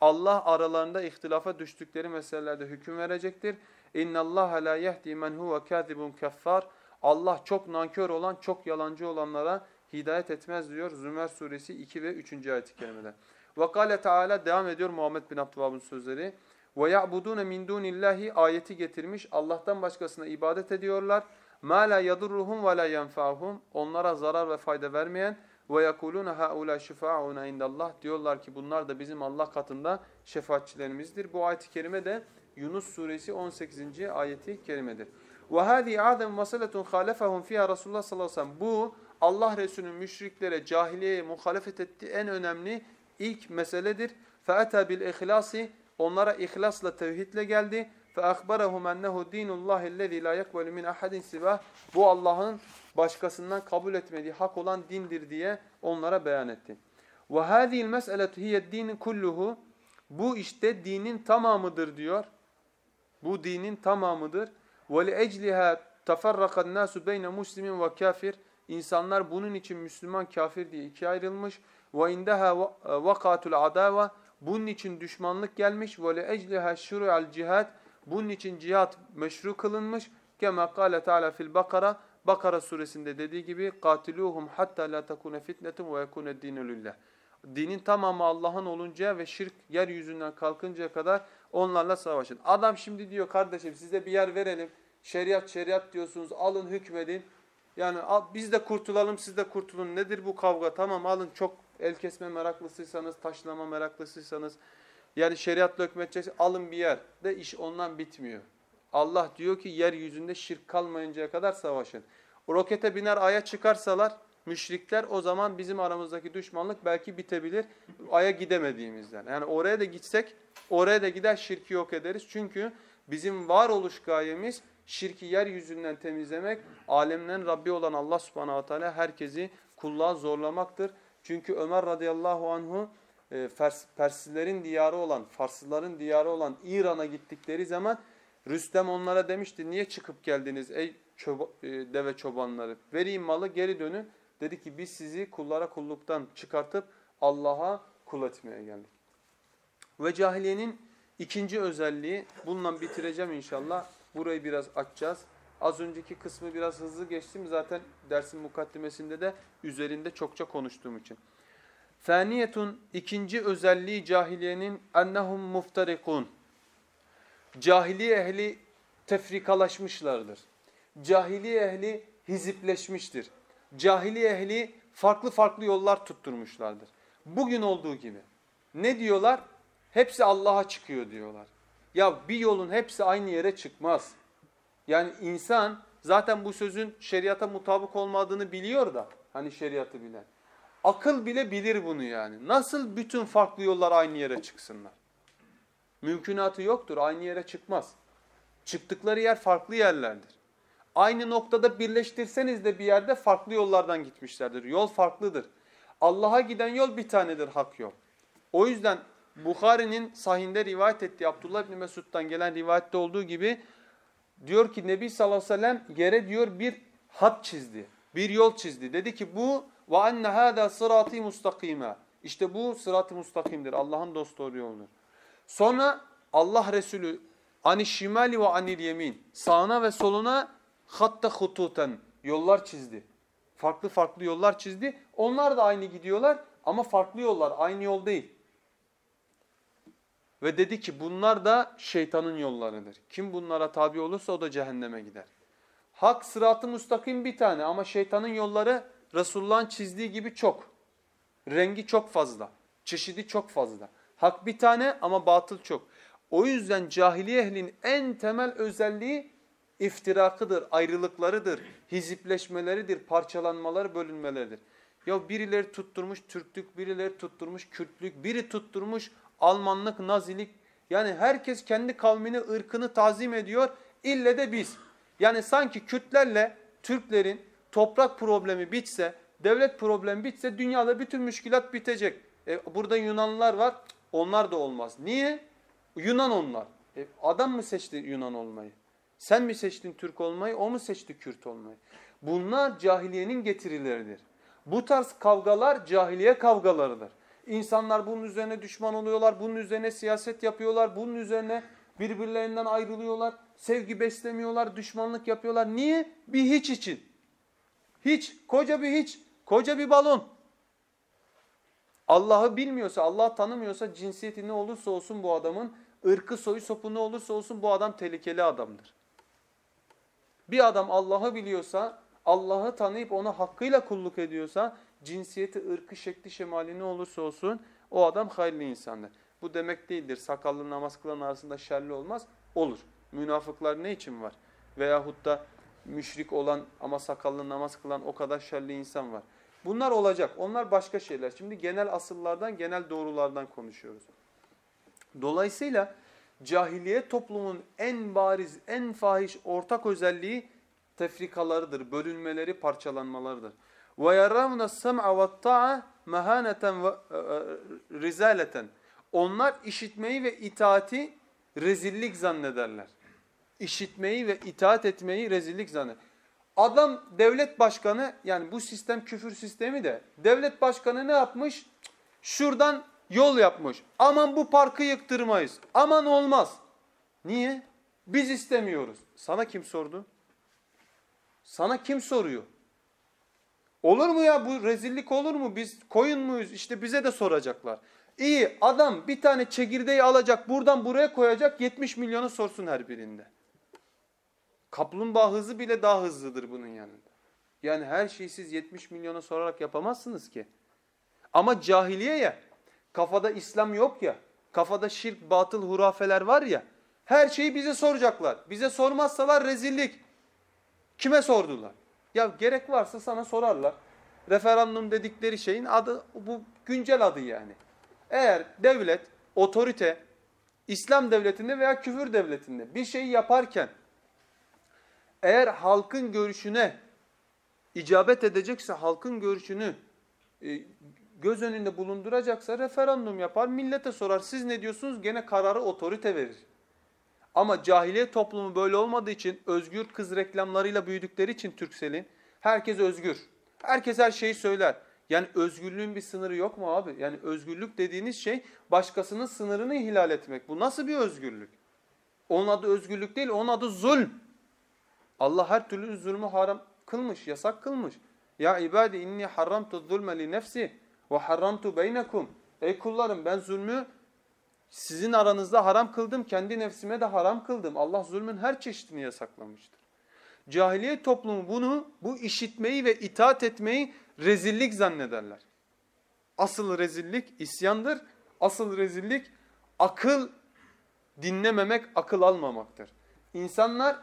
Allah aralarında ihtilafa düştükleri meselelerde hüküm verecektir. İnna Allah la yehdi men huve kazibun keffar. Allah çok nankör olan, çok yalancı olanlara hidayet etmez diyor Zümer suresi 2 ve 3. ayet-i kerimede. Ve kâle Teala devam ediyor Muhammed bin Abdülvah'ın sözleri. Ve ya'budûne min dûnillâhi ayeti getirmiş. Allah'tan başkasına ibadet ediyorlar ma la yadurruhum ve la yenfa'uhum onlara zarar ve fayda vermeyen ve yekuluna haula şefauna indallah diyorlar ki bunlar da bizim Allah katında şefaatçilerimizdir. Bu ayet-i kerime de Yunus suresi 18. ayeti kerimedir. Ve hadi adem masaletun halefehum fiha Resulullah sallallahu aleyhi ve sellem. Bu Allah Resulü'nün müşriklere cahiliyeye muhalefet ettiği en önemli ilk meseledir. Fe'ata bil ihlasi onlara ihlasla tevhidle geldi. فَاَخْبَرَهُمْ اَنَّهُ دِينُ اللّٰهِ الَّذ۪ي لَا يَقْبَلُ مِنْ اَحَدٍ سِبَهِ Bu Allah'ın başkasından kabul etmediği hak olan dindir diye onlara beyan etti. وَهَذِهِ الْمَسْأَلَةُ هِيَ الدِّينِ kulluhu Bu işte dinin tamamıdır diyor. Bu dinin tamamıdır. وَلِأَجْلِهَا تَفَرَّقَ النَّاسُ بَيْنَ مُسْلِمٍ وَكَافِرٍ İnsanlar bunun için Müslüman kafir diye ikiye ayrılmış. وَاِنْدَهَا وَقَاتُ الْعَدَاوَةِ Bunun için düşmanlık gelmiş. وَلِأَجْلِهَا شُرُعَ الْجِهَادِ bunun için cihat meşru kılınmış. Kema kâle teâlâ fil Bakara. Bakara suresinde dediği gibi katiluhum hatta la takune fitnetun ve yekune dinu lillah. Dinin tamamı Allah'ın oluncaya ve şirk yeryüzünden kalkıncaya kadar onlarla savaşın. Adam şimdi diyor kardeşim size bir yer verelim. Şeriat şeriat diyorsunuz alın hükmedin. Yani biz de kurtulalım siz de kurtulun. Nedir bu kavga? Tamam alın çok el kesme meraklısıysanız, taşlama meraklısıysanız, yani şeriatla hükmedeceksiniz alın bir yer. De iş ondan bitmiyor. Allah diyor ki yeryüzünde şirk kalmayıncaya kadar savaşın. Rokete biner aya çıkarsalar müşrikler o zaman bizim aramızdaki düşmanlık belki bitebilir. Aya gidemediğimizden. Yani oraya da gitsek oraya da gider şirki yok ederiz. Çünkü bizim varoluş gayemiz şirki yeryüzünden temizlemek, alemlerin Rabbi olan Allah subhanahu wa ta'ala herkesi kulluğa zorlamaktır. Çünkü Ömer radıyallahu anhu Fers, Perslilerin diyarı olan, Farslıların diyarı olan İran'a gittikleri zaman Rüstem onlara demişti niye çıkıp geldiniz ey çoba, e, deve çobanları vereyim malı geri dönün. Dedi ki biz sizi kullara kulluktan çıkartıp Allah'a kul etmeye geldik. Ve cahiliyenin ikinci özelliği bununla bitireceğim inşallah. Burayı biraz açacağız. Az önceki kısmı biraz hızlı geçtim. Zaten dersin mukaddimesinde de üzerinde çokça konuştuğum için. Faniyetun ikinci özelliği cahiliyenin ennehum muftarikun. Cahiliye ehli tefrikalaşmışlardır. cahiliye ehli hizipleşmiştir. Cahiliye ehli farklı farklı yollar tutturmuşlardır. Bugün olduğu gibi. Ne diyorlar? Hepsi Allah'a çıkıyor diyorlar. Ya bir yolun hepsi aynı yere çıkmaz. Yani insan zaten bu sözün şeriata mutabık olmadığını biliyor da hani şeriatı bilen. Akıl bile bilir bunu yani. Nasıl bütün farklı yollar aynı yere çıksınlar? Mümkünatı yoktur. Aynı yere çıkmaz. Çıktıkları yer farklı yerlerdir. Aynı noktada birleştirseniz de bir yerde farklı yollardan gitmişlerdir. Yol farklıdır. Allah'a giden yol bir tanedir hak yol. O yüzden Bukhari'nin sahinde rivayet ettiği Abdullah bin Mesud'dan gelen rivayette olduğu gibi diyor ki Nebi sallallahu aleyhi ve sellem yere diyor bir hat çizdi. Bir yol çizdi. Dedi ki bu ve enne hâdâ sırâti mustakîmâ. İşte bu sırat-ı mustakimdir. Allah'ın dost doğru yoludur. Sonra Allah Resulü ani şimali ve anil yemin sağına ve soluna hatta hututen yollar çizdi. Farklı farklı yollar çizdi. Onlar da aynı gidiyorlar ama farklı yollar aynı yol değil. Ve dedi ki bunlar da şeytanın yollarıdır. Kim bunlara tabi olursa o da cehenneme gider. Hak sıratı mustakim bir tane ama şeytanın yolları Resulullah'ın çizdiği gibi çok. Rengi çok fazla. Çeşidi çok fazla. Hak bir tane ama batıl çok. O yüzden cahiliye ehlinin en temel özelliği iftirakıdır, ayrılıklarıdır, hizipleşmeleridir, parçalanmaları, bölünmeleridir. Ya birileri tutturmuş Türklük, birileri tutturmuş Kürtlük, biri tutturmuş Almanlık, Nazilik. Yani herkes kendi kavmini, ırkını tazim ediyor. İlle de biz. Yani sanki Kürtlerle Türklerin toprak problemi bitse, devlet problemi bitse dünyada bütün müşkilat bitecek. E, burada Yunanlılar var, onlar da olmaz. Niye? Yunan onlar. E, adam mı seçti Yunan olmayı? Sen mi seçtin Türk olmayı, o mu seçti Kürt olmayı? Bunlar cahiliyenin getirileridir. Bu tarz kavgalar cahiliye kavgalarıdır. İnsanlar bunun üzerine düşman oluyorlar, bunun üzerine siyaset yapıyorlar, bunun üzerine birbirlerinden ayrılıyorlar, sevgi beslemiyorlar, düşmanlık yapıyorlar. Niye? Bir hiç için. Hiç, koca bir hiç, koca bir balon. Allah'ı bilmiyorsa, Allah tanımıyorsa cinsiyeti ne olursa olsun bu adamın, ırkı soyu sopu ne olursa olsun bu adam tehlikeli adamdır. Bir adam Allah'ı biliyorsa, Allah'ı tanıyıp ona hakkıyla kulluk ediyorsa, cinsiyeti, ırkı, şekli, şemali ne olursa olsun o adam hayırlı insandır. Bu demek değildir. Sakallı namaz kılan arasında şerli olmaz. Olur. Münafıklar ne için var? Veyahut da müşrik olan ama sakallı namaz kılan o kadar şerli insan var. Bunlar olacak. Onlar başka şeyler. Şimdi genel asıllardan, genel doğrulardan konuşuyoruz. Dolayısıyla cahiliye toplumun en bariz, en fahiş ortak özelliği tefrikalarıdır, bölünmeleri, parçalanmalarıdır. وَيَرَوْنَ السَّمْعَ وَالطَّاعَ مَهَانَةً وَرِزَالَةً Onlar işitmeyi ve itaati rezillik zannederler. İşitmeyi ve itaat etmeyi rezillik zanneder. Adam devlet başkanı yani bu sistem küfür sistemi de devlet başkanı ne yapmış? Şuradan yol yapmış. Aman bu parkı yıktırmayız. Aman olmaz. Niye? Biz istemiyoruz. Sana kim sordu? Sana kim soruyor? Olur mu ya bu rezillik olur mu? Biz koyun muyuz? İşte bize de soracaklar. İyi adam bir tane çekirdeği alacak buradan buraya koyacak 70 milyonu sorsun her birinde. Kaplumbağa hızı bile daha hızlıdır bunun yanında. Yani her şeyi siz 70 milyona sorarak yapamazsınız ki. Ama cahiliye ya, kafada İslam yok ya, kafada şirk, batıl, hurafeler var ya, her şeyi bize soracaklar. Bize sormazsalar rezillik. Kime sordular? Ya gerek varsa sana sorarlar. Referandum dedikleri şeyin adı bu güncel adı yani. Eğer devlet, otorite, İslam devletinde veya küfür devletinde bir şeyi yaparken eğer halkın görüşüne icabet edecekse, halkın görüşünü e, göz önünde bulunduracaksa referandum yapar, millete sorar. Siz ne diyorsunuz? Gene kararı otorite verir. Ama cahiliye toplumu böyle olmadığı için özgür kız reklamlarıyla büyüdükleri için Türksel'in herkes özgür. Herkes her şeyi söyler. Yani özgürlüğün bir sınırı yok mu abi? Yani özgürlük dediğiniz şey başkasının sınırını ihlal etmek. Bu nasıl bir özgürlük? Onun adı özgürlük değil, onun adı zulm. Allah her türlü zulmü haram kılmış, yasak kılmış. Ya ibadi inni haramtu zulme li nefsi ve haramtu beynekum. Ey kullarım ben zulmü sizin aranızda haram kıldım, kendi nefsime de haram kıldım. Allah zulmün her çeşidini yasaklamıştır. Cahiliye toplumu bunu, bu işitmeyi ve itaat etmeyi rezillik zannederler. Asıl rezillik isyandır. Asıl rezillik akıl dinlememek, akıl almamaktır. İnsanlar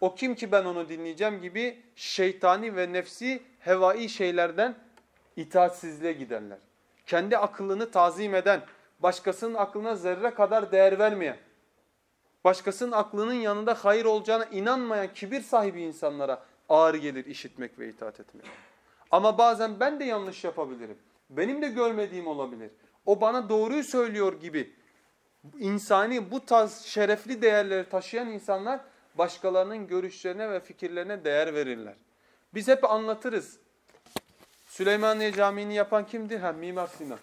o kim ki ben onu dinleyeceğim gibi şeytani ve nefsi hevai şeylerden itaatsizliğe giderler. Kendi akıllını tazim eden, başkasının aklına zerre kadar değer vermeyen, başkasının aklının yanında hayır olacağına inanmayan kibir sahibi insanlara ağır gelir işitmek ve itaat etmek. Ama bazen ben de yanlış yapabilirim. Benim de görmediğim olabilir. O bana doğruyu söylüyor gibi insani bu tarz şerefli değerleri taşıyan insanlar başkalarının görüşlerine ve fikirlerine değer verirler. Biz hep anlatırız. Süleymaniye Camii'ni yapan kimdi? Ha, Mimar Sinan.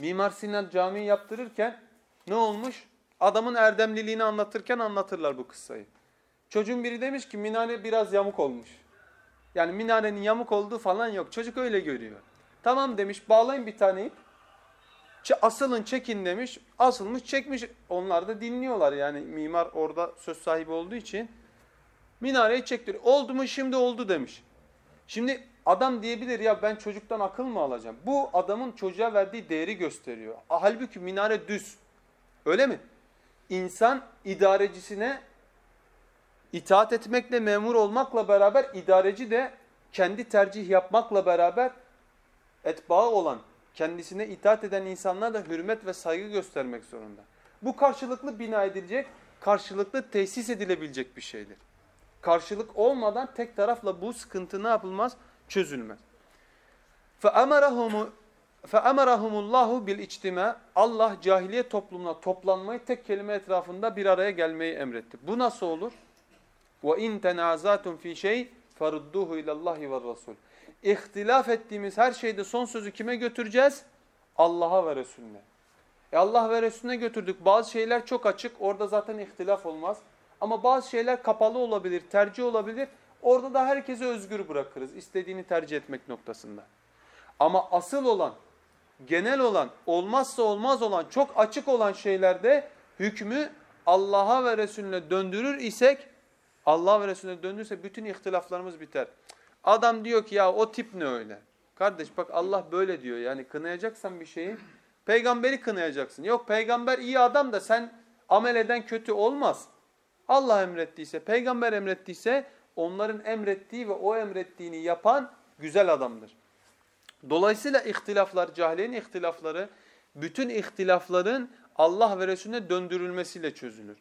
Mimar Sinan camiyi yaptırırken ne olmuş? Adamın erdemliliğini anlatırken anlatırlar bu kıssayı. Çocuğun biri demiş ki minare biraz yamuk olmuş. Yani minarenin yamuk olduğu falan yok. Çocuk öyle görüyor. Tamam demiş bağlayın bir tane ip. Asılın çekin demiş. Asılmış çekmiş. Onlar da dinliyorlar yani mimar orada söz sahibi olduğu için. Minareyi çektir. Oldu mu şimdi oldu demiş. Şimdi adam diyebilir ya ben çocuktan akıl mı alacağım? Bu adamın çocuğa verdiği değeri gösteriyor. Halbuki minare düz. Öyle mi? İnsan idarecisine itaat etmekle memur olmakla beraber idareci de kendi tercih yapmakla beraber etbağı olan, kendisine itaat eden insanlara da hürmet ve saygı göstermek zorunda. Bu karşılıklı bina edilecek, karşılıklı tesis edilebilecek bir şeydir. Karşılık olmadan tek tarafla bu sıkıntı ne yapılmaz? Çözülmez. فَأَمَرَهُمُ فَأَمَرَهُمُ اللّٰهُ بِالْاِجْتِمَا Allah cahiliye toplumuna toplanmayı tek kelime etrafında bir araya gelmeyi emretti. Bu nasıl olur? وَاِنْ تَنَازَاتٌ ف۪ي شَيْءٍ فَرُدُّهُ اِلَى اللّٰهِ وَالرَّسُولِ İhtilaf ettiğimiz her şeyde son sözü kime götüreceğiz? Allah'a ve Resulüne. E Allah ve Resulüne götürdük. Bazı şeyler çok açık. Orada zaten ihtilaf olmaz. Ama bazı şeyler kapalı olabilir, tercih olabilir. Orada da herkese özgür bırakırız. istediğini tercih etmek noktasında. Ama asıl olan, genel olan, olmazsa olmaz olan, çok açık olan şeylerde hükmü Allah'a ve Resulüne döndürür isek, Allah ve Resulüne döndürürse bütün ihtilaflarımız biter. Adam diyor ki ya o tip ne öyle? Kardeş bak Allah böyle diyor yani kınayacaksan bir şeyi peygamberi kınayacaksın. Yok peygamber iyi adam da sen amel eden kötü olmaz. Allah emrettiyse, peygamber emrettiyse onların emrettiği ve o emrettiğini yapan güzel adamdır. Dolayısıyla ihtilaflar, cahiliyenin ihtilafları, bütün ihtilafların Allah ve Resulüne döndürülmesiyle çözülür.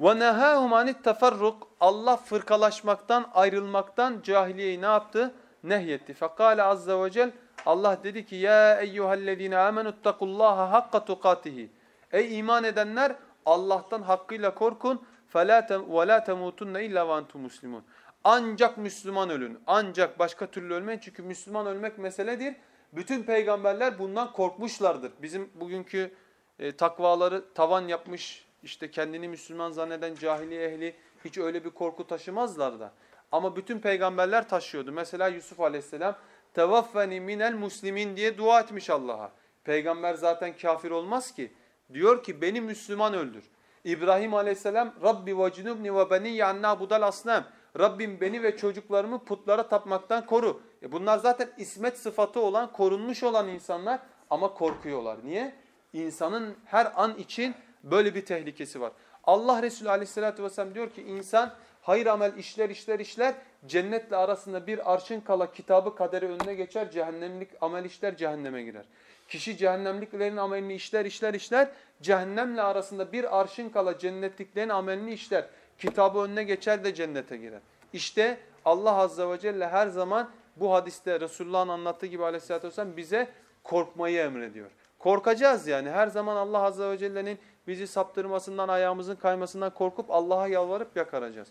وَنَهَاهُمْ عَنِ التَّفَرُّقِ Allah fırkalaşmaktan, ayrılmaktan cahiliyeyi ne yaptı? Nehyetti. فَقَالَ عَزَّ وَجَلْ Allah dedi ki ya eyyuhellezine amenu ittakullaha hakka tukatihi. Ey iman edenler Allah'tan hakkıyla korkun. فَلَا وَلَا تَمُوتُنَّ اِلَّا وَاَنْتُمْ muslimun. Ancak Müslüman ölün. Ancak başka türlü ölmeyin. Çünkü Müslüman ölmek meseledir. Bütün peygamberler bundan korkmuşlardır. Bizim bugünkü e, takvaları tavan yapmış, işte kendini Müslüman zanneden cahiliye ehli hiç öyle bir korku taşımazlar da. Ama bütün peygamberler taşıyordu. Mesela Yusuf aleyhisselam tevaffeni minel muslimin diye dua etmiş Allah'a. Peygamber zaten kafir olmaz ki. Diyor ki beni Müslüman öldür. İbrahim aleyhisselam Rabbi ve cunubni ve beni yanna budal asnem. Rabbim beni ve çocuklarımı putlara tapmaktan koru. E bunlar zaten ismet sıfatı olan, korunmuş olan insanlar ama korkuyorlar. Niye? İnsanın her an için böyle bir tehlikesi var. Allah Resulü aleyhissalatü vesselam diyor ki insan hayır amel işler işler işler cennetle arasında bir arşın kala kitabı kaderi önüne geçer cehennemlik amel işler cehenneme girer. Kişi cehennemliklerin amelini işler işler işler cehennemle arasında bir arşın kala cennetliklerin amelini işler. Kitabı önüne geçer de cennete girer. İşte Allah Azze ve Celle her zaman bu hadiste Resulullah'ın anlattığı gibi aleyhissalatü vesselam bize korkmayı emrediyor. Korkacağız yani her zaman Allah Azze ve Celle'nin bizi saptırmasından, ayağımızın kaymasından korkup Allah'a yalvarıp yakaracağız.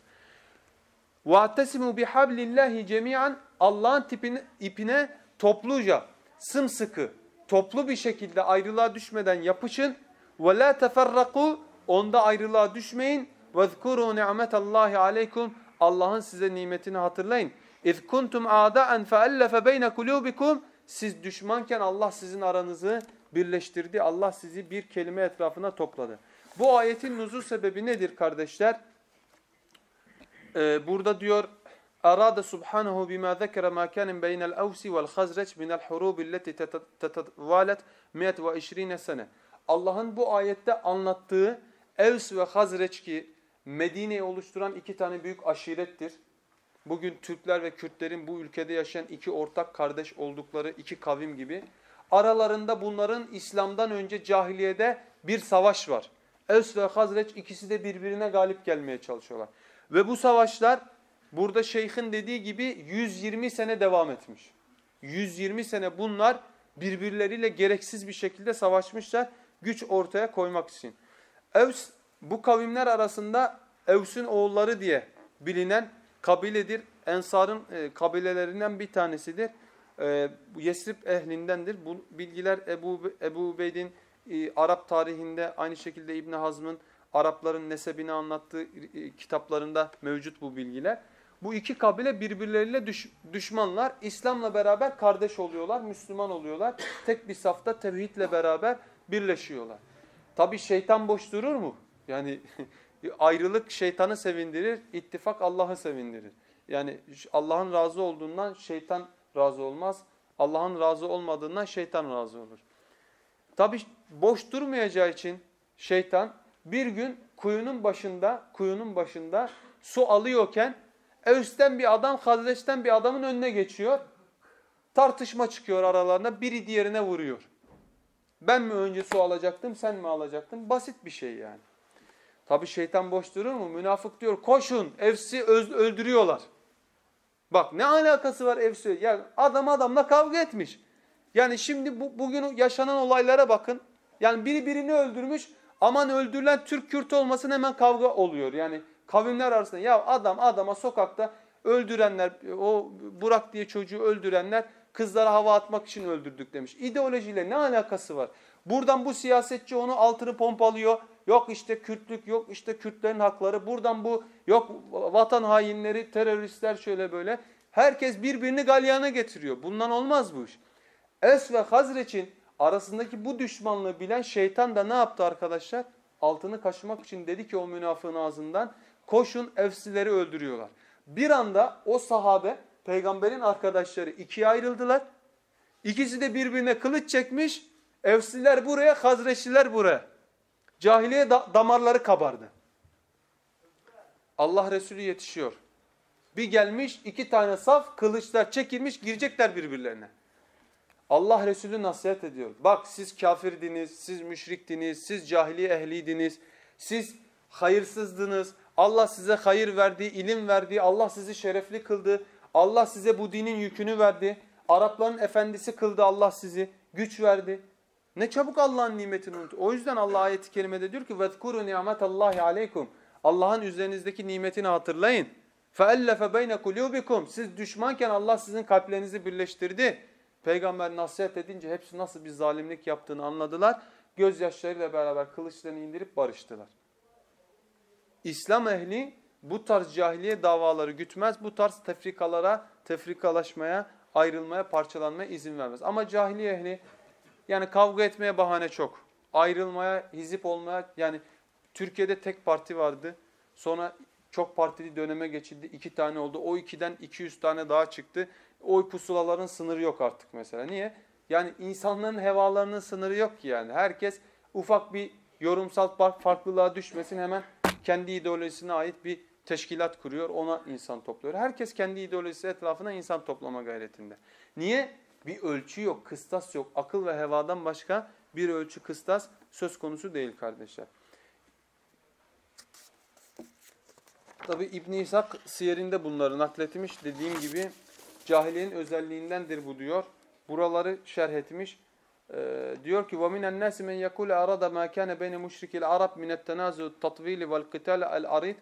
وَاَعْتَسِمُوا بِحَبْلِ اللّٰهِ جَمِيعًا Allah'ın ipine topluca, sımsıkı, toplu bir şekilde ayrılığa düşmeden yapışın. وَلَا تَفَرَّقُوا Onda ayrılığa düşmeyin. وَذْكُرُوا نِعْمَةَ اللّٰهِ عَلَيْكُمْ Allah'ın size nimetini hatırlayın. اِذْ كُنْتُمْ عَادَاً فَأَلَّفَ بَيْنَ قُلُوبِكُمْ Siz düşmanken Allah sizin aranızı birleştirdi. Allah sizi bir kelime etrafına topladı. Bu ayetin nuzul sebebi nedir kardeşler? Ee, burada diyor arada subhanahu bima zekere ma kanin beynel evsi vel hazreç minel hurubi allati tetavalet 120 sene. Allah'ın bu ayette anlattığı Evs ve Hazreç ki Medine'yi oluşturan iki tane büyük aşirettir. Bugün Türkler ve Kürtlerin bu ülkede yaşayan iki ortak kardeş oldukları iki kavim gibi. Aralarında bunların İslam'dan önce cahiliyede bir savaş var. Evs ve Hazreç ikisi de birbirine galip gelmeye çalışıyorlar. Ve bu savaşlar burada şeyhin dediği gibi 120 sene devam etmiş. 120 sene bunlar birbirleriyle gereksiz bir şekilde savaşmışlar güç ortaya koymak için. Evs bu kavimler arasında Evs'ün oğulları diye bilinen kabiledir. Ensar'ın e, kabilelerinden bir tanesidir. E, Yesrib ehlindendir. Bu bilgiler Ebu, Ebu Ubeyd'in e, Arap tarihinde aynı şekilde İbn Hazm'ın Arapların nesebini anlattığı e, kitaplarında mevcut bu bilgiler. Bu iki kabile birbirleriyle düş, düşmanlar. İslam'la beraber kardeş oluyorlar, Müslüman oluyorlar. Tek bir safta tevhidle beraber birleşiyorlar. Tabi şeytan boş durur mu? Yani ayrılık şeytanı sevindirir, ittifak Allah'ı sevindirir. Yani Allah'ın razı olduğundan şeytan razı olmaz. Allah'ın razı olmadığından şeytan razı olur. Tabi boş durmayacağı için şeytan bir gün kuyunun başında, kuyunun başında su alıyorken Evs'ten bir adam Hazreç'ten bir adamın önüne geçiyor. Tartışma çıkıyor aralarında biri diğerine vuruyor. Ben mi önce su alacaktım sen mi alacaktın? Basit bir şey yani. Tabi şeytan boş durur mu? Münafık diyor koşun Evs'i öldürüyorlar. Bak ne alakası var Evs'i? Yani adam adamla kavga etmiş. Yani şimdi bu, bugün yaşanan olaylara bakın. Yani biri birini öldürmüş aman öldürülen Türk Kürt olmasın hemen kavga oluyor. Yani kavimler arasında ya adam adama sokakta öldürenler o Burak diye çocuğu öldürenler kızlara hava atmak için öldürdük demiş. İdeolojiyle ne alakası var? Buradan bu siyasetçi onu altını pompalıyor. Yok işte Kürtlük, yok işte Kürtlerin hakları. Buradan bu yok vatan hainleri, teröristler şöyle böyle. Herkes birbirini galyana getiriyor. Bundan olmaz bu iş. Es ve Hazreç'in arasındaki bu düşmanlığı bilen şeytan da ne yaptı arkadaşlar? Altını kaşımak için dedi ki o münafığın ağzından koşun Efsileri öldürüyorlar. Bir anda o sahabe peygamberin arkadaşları ikiye ayrıldılar. İkisi de birbirine kılıç çekmiş. Evsiler buraya, Hazreçliler buraya. Cahiliye da damarları kabardı. Allah Resulü yetişiyor. Bir gelmiş iki tane saf kılıçlar çekilmiş girecekler birbirlerine. Allah Resulü nasihat ediyor. Bak siz kafirdiniz, siz müşriktiniz, siz cahiliye ehliydiniz, siz hayırsızdınız. Allah size hayır verdi, ilim verdi, Allah sizi şerefli kıldı. Allah size bu dinin yükünü verdi. Arapların efendisi kıldı Allah sizi. Güç verdi. Ne çabuk Allah'ın nimetini unut. O yüzden Allah ayeti kerimede diyor ki وَذْكُرُوا نِعْمَةَ اللّٰهِ عَلَيْكُمْ Allah'ın üzerinizdeki nimetini hatırlayın. فَاَلَّفَ بَيْنَ قُلُوبِكُمْ Siz düşmanken Allah sizin kalplerinizi birleştirdi. Peygamber nasihat edince hepsi nasıl bir zalimlik yaptığını anladılar. Gözyaşlarıyla beraber kılıçlarını indirip barıştılar. İslam ehli bu tarz cahiliye davaları gütmez. Bu tarz tefrikalara, tefrikalaşmaya, ayrılmaya, parçalanmaya izin vermez. Ama cahiliye ehli yani kavga etmeye bahane çok. Ayrılmaya, hizip olmaya yani Türkiye'de tek parti vardı. Sonra çok partili döneme geçildi. iki tane oldu. O ikiden 200 tane daha çıktı. Oy pusulaların sınırı yok artık mesela. Niye? Yani insanların hevalarının sınırı yok ki yani. Herkes ufak bir yorumsal farklılığa düşmesin hemen kendi ideolojisine ait bir teşkilat kuruyor, ona insan topluyor. Herkes kendi ideolojisi etrafına insan toplama gayretinde. Niye? Bir ölçü yok, kıstas yok. Akıl ve hevadan başka bir ölçü kıstas söz konusu değil kardeşler. Tabi İbn-i İshak siyerinde bunları nakletmiş. Dediğim gibi cahiliyenin özelliğindendir bu diyor. Buraları şerh etmiş. Ee, diyor ki وَمِنَ النَّاسِ مَنْ يَكُولَ أَرَضَ مَا كَانَ بَيْنَ مُشْرِكِ الْعَرَبِ مِنَ التَّنَازُ التَّطْوِيلِ وَالْقِتَالِ الْعَرِيدِ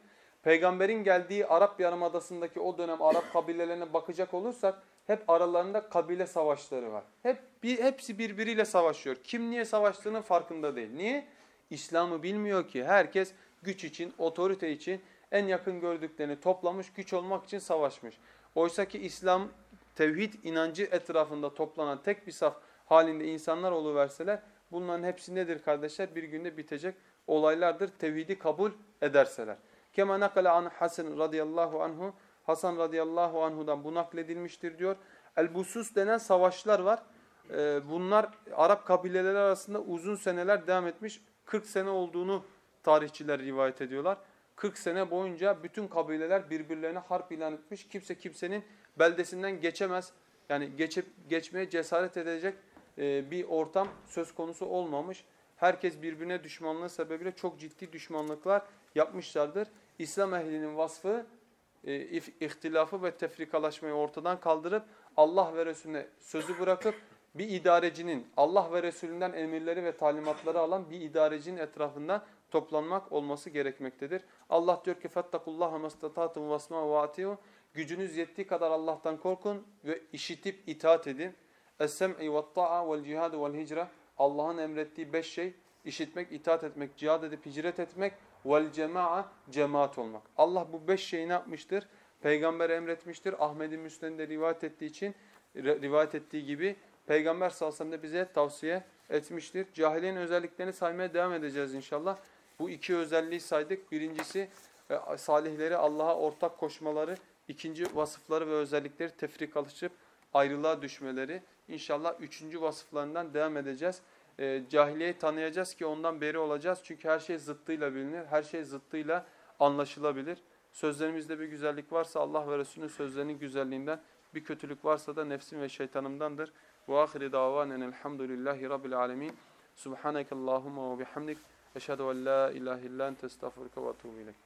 Peygamberin geldiği Arap Yarımadası'ndaki o dönem Arap kabilelerine bakacak olursak hep aralarında kabile savaşları var. Hep bir, hepsi birbiriyle savaşıyor. Kim niye savaştığının farkında değil. Niye? İslam'ı bilmiyor ki. Herkes güç için, otorite için en yakın gördüklerini toplamış, güç olmak için savaşmış. Oysa ki İslam tevhid inancı etrafında toplanan tek bir saf halinde insanlar oluverseler bunların hepsi nedir kardeşler? Bir günde bitecek olaylardır tevhidi kabul ederseler. Kema nakale an Hasan radıyallahu anhu. Hasan radıyallahu anhudan bu nakledilmiştir diyor. El-Busus denen savaşlar var. Ee, bunlar Arap kabileleri arasında uzun seneler devam etmiş. 40 sene olduğunu tarihçiler rivayet ediyorlar. 40 sene boyunca bütün kabileler birbirlerine harp ilan etmiş. Kimse kimsenin beldesinden geçemez. Yani geçip geçmeye cesaret edecek e, bir ortam söz konusu olmamış. Herkes birbirine düşmanlığı sebebiyle çok ciddi düşmanlıklar yapmışlardır. İslam ehlinin vasfı ihtilafı ve tefrikalaşmayı ortadan kaldırıp Allah ve Resulüne sözü bırakıp bir idarecinin Allah ve Resulünden emirleri ve talimatları alan bir idarecinin etrafında toplanmak olması gerekmektedir. Allah diyor ki fettakullaha mastata'tum vasma ve ati'u gücünüz yettiği kadar Allah'tan korkun ve işitip itaat edin. Es-sem'i ve ta'a vel cihad vel hicre Allah'ın emrettiği beş şey işitmek, itaat etmek, cihad edip hicret etmek vel cema'a cemaat olmak. Allah bu beş şeyi ne yapmıştır? Peygamber emretmiştir. Ahmed-i Müslim'de rivayet ettiği için rivayet ettiği gibi Peygamber sallallahu aleyhi ve sellem de bize tavsiye etmiştir. Cahiliyenin özelliklerini saymaya devam edeceğiz inşallah. Bu iki özelliği saydık. Birincisi e, salihleri Allah'a ortak koşmaları. ikinci vasıfları ve özellikleri tefrikalaşıp ayrılığa düşmeleri. İnşallah üçüncü vasıflarından devam edeceğiz. E, cahiliyeyi tanıyacağız ki ondan beri olacağız. Çünkü her şey zıttıyla bilinir. Her şey zıttıyla anlaşılabilir. Sözlerimizde bir güzellik varsa Allah ve Resulünün sözlerinin güzelliğinden, bir kötülük varsa da nefsim ve şeytanımdandır. Ve ahiri davanen elhamdülillahi rabbil alemin. Subhaneke Allahumma ve bihamdik. Eşhedü en la ilahe illa ente estağfurüke ve etûbü ileyk.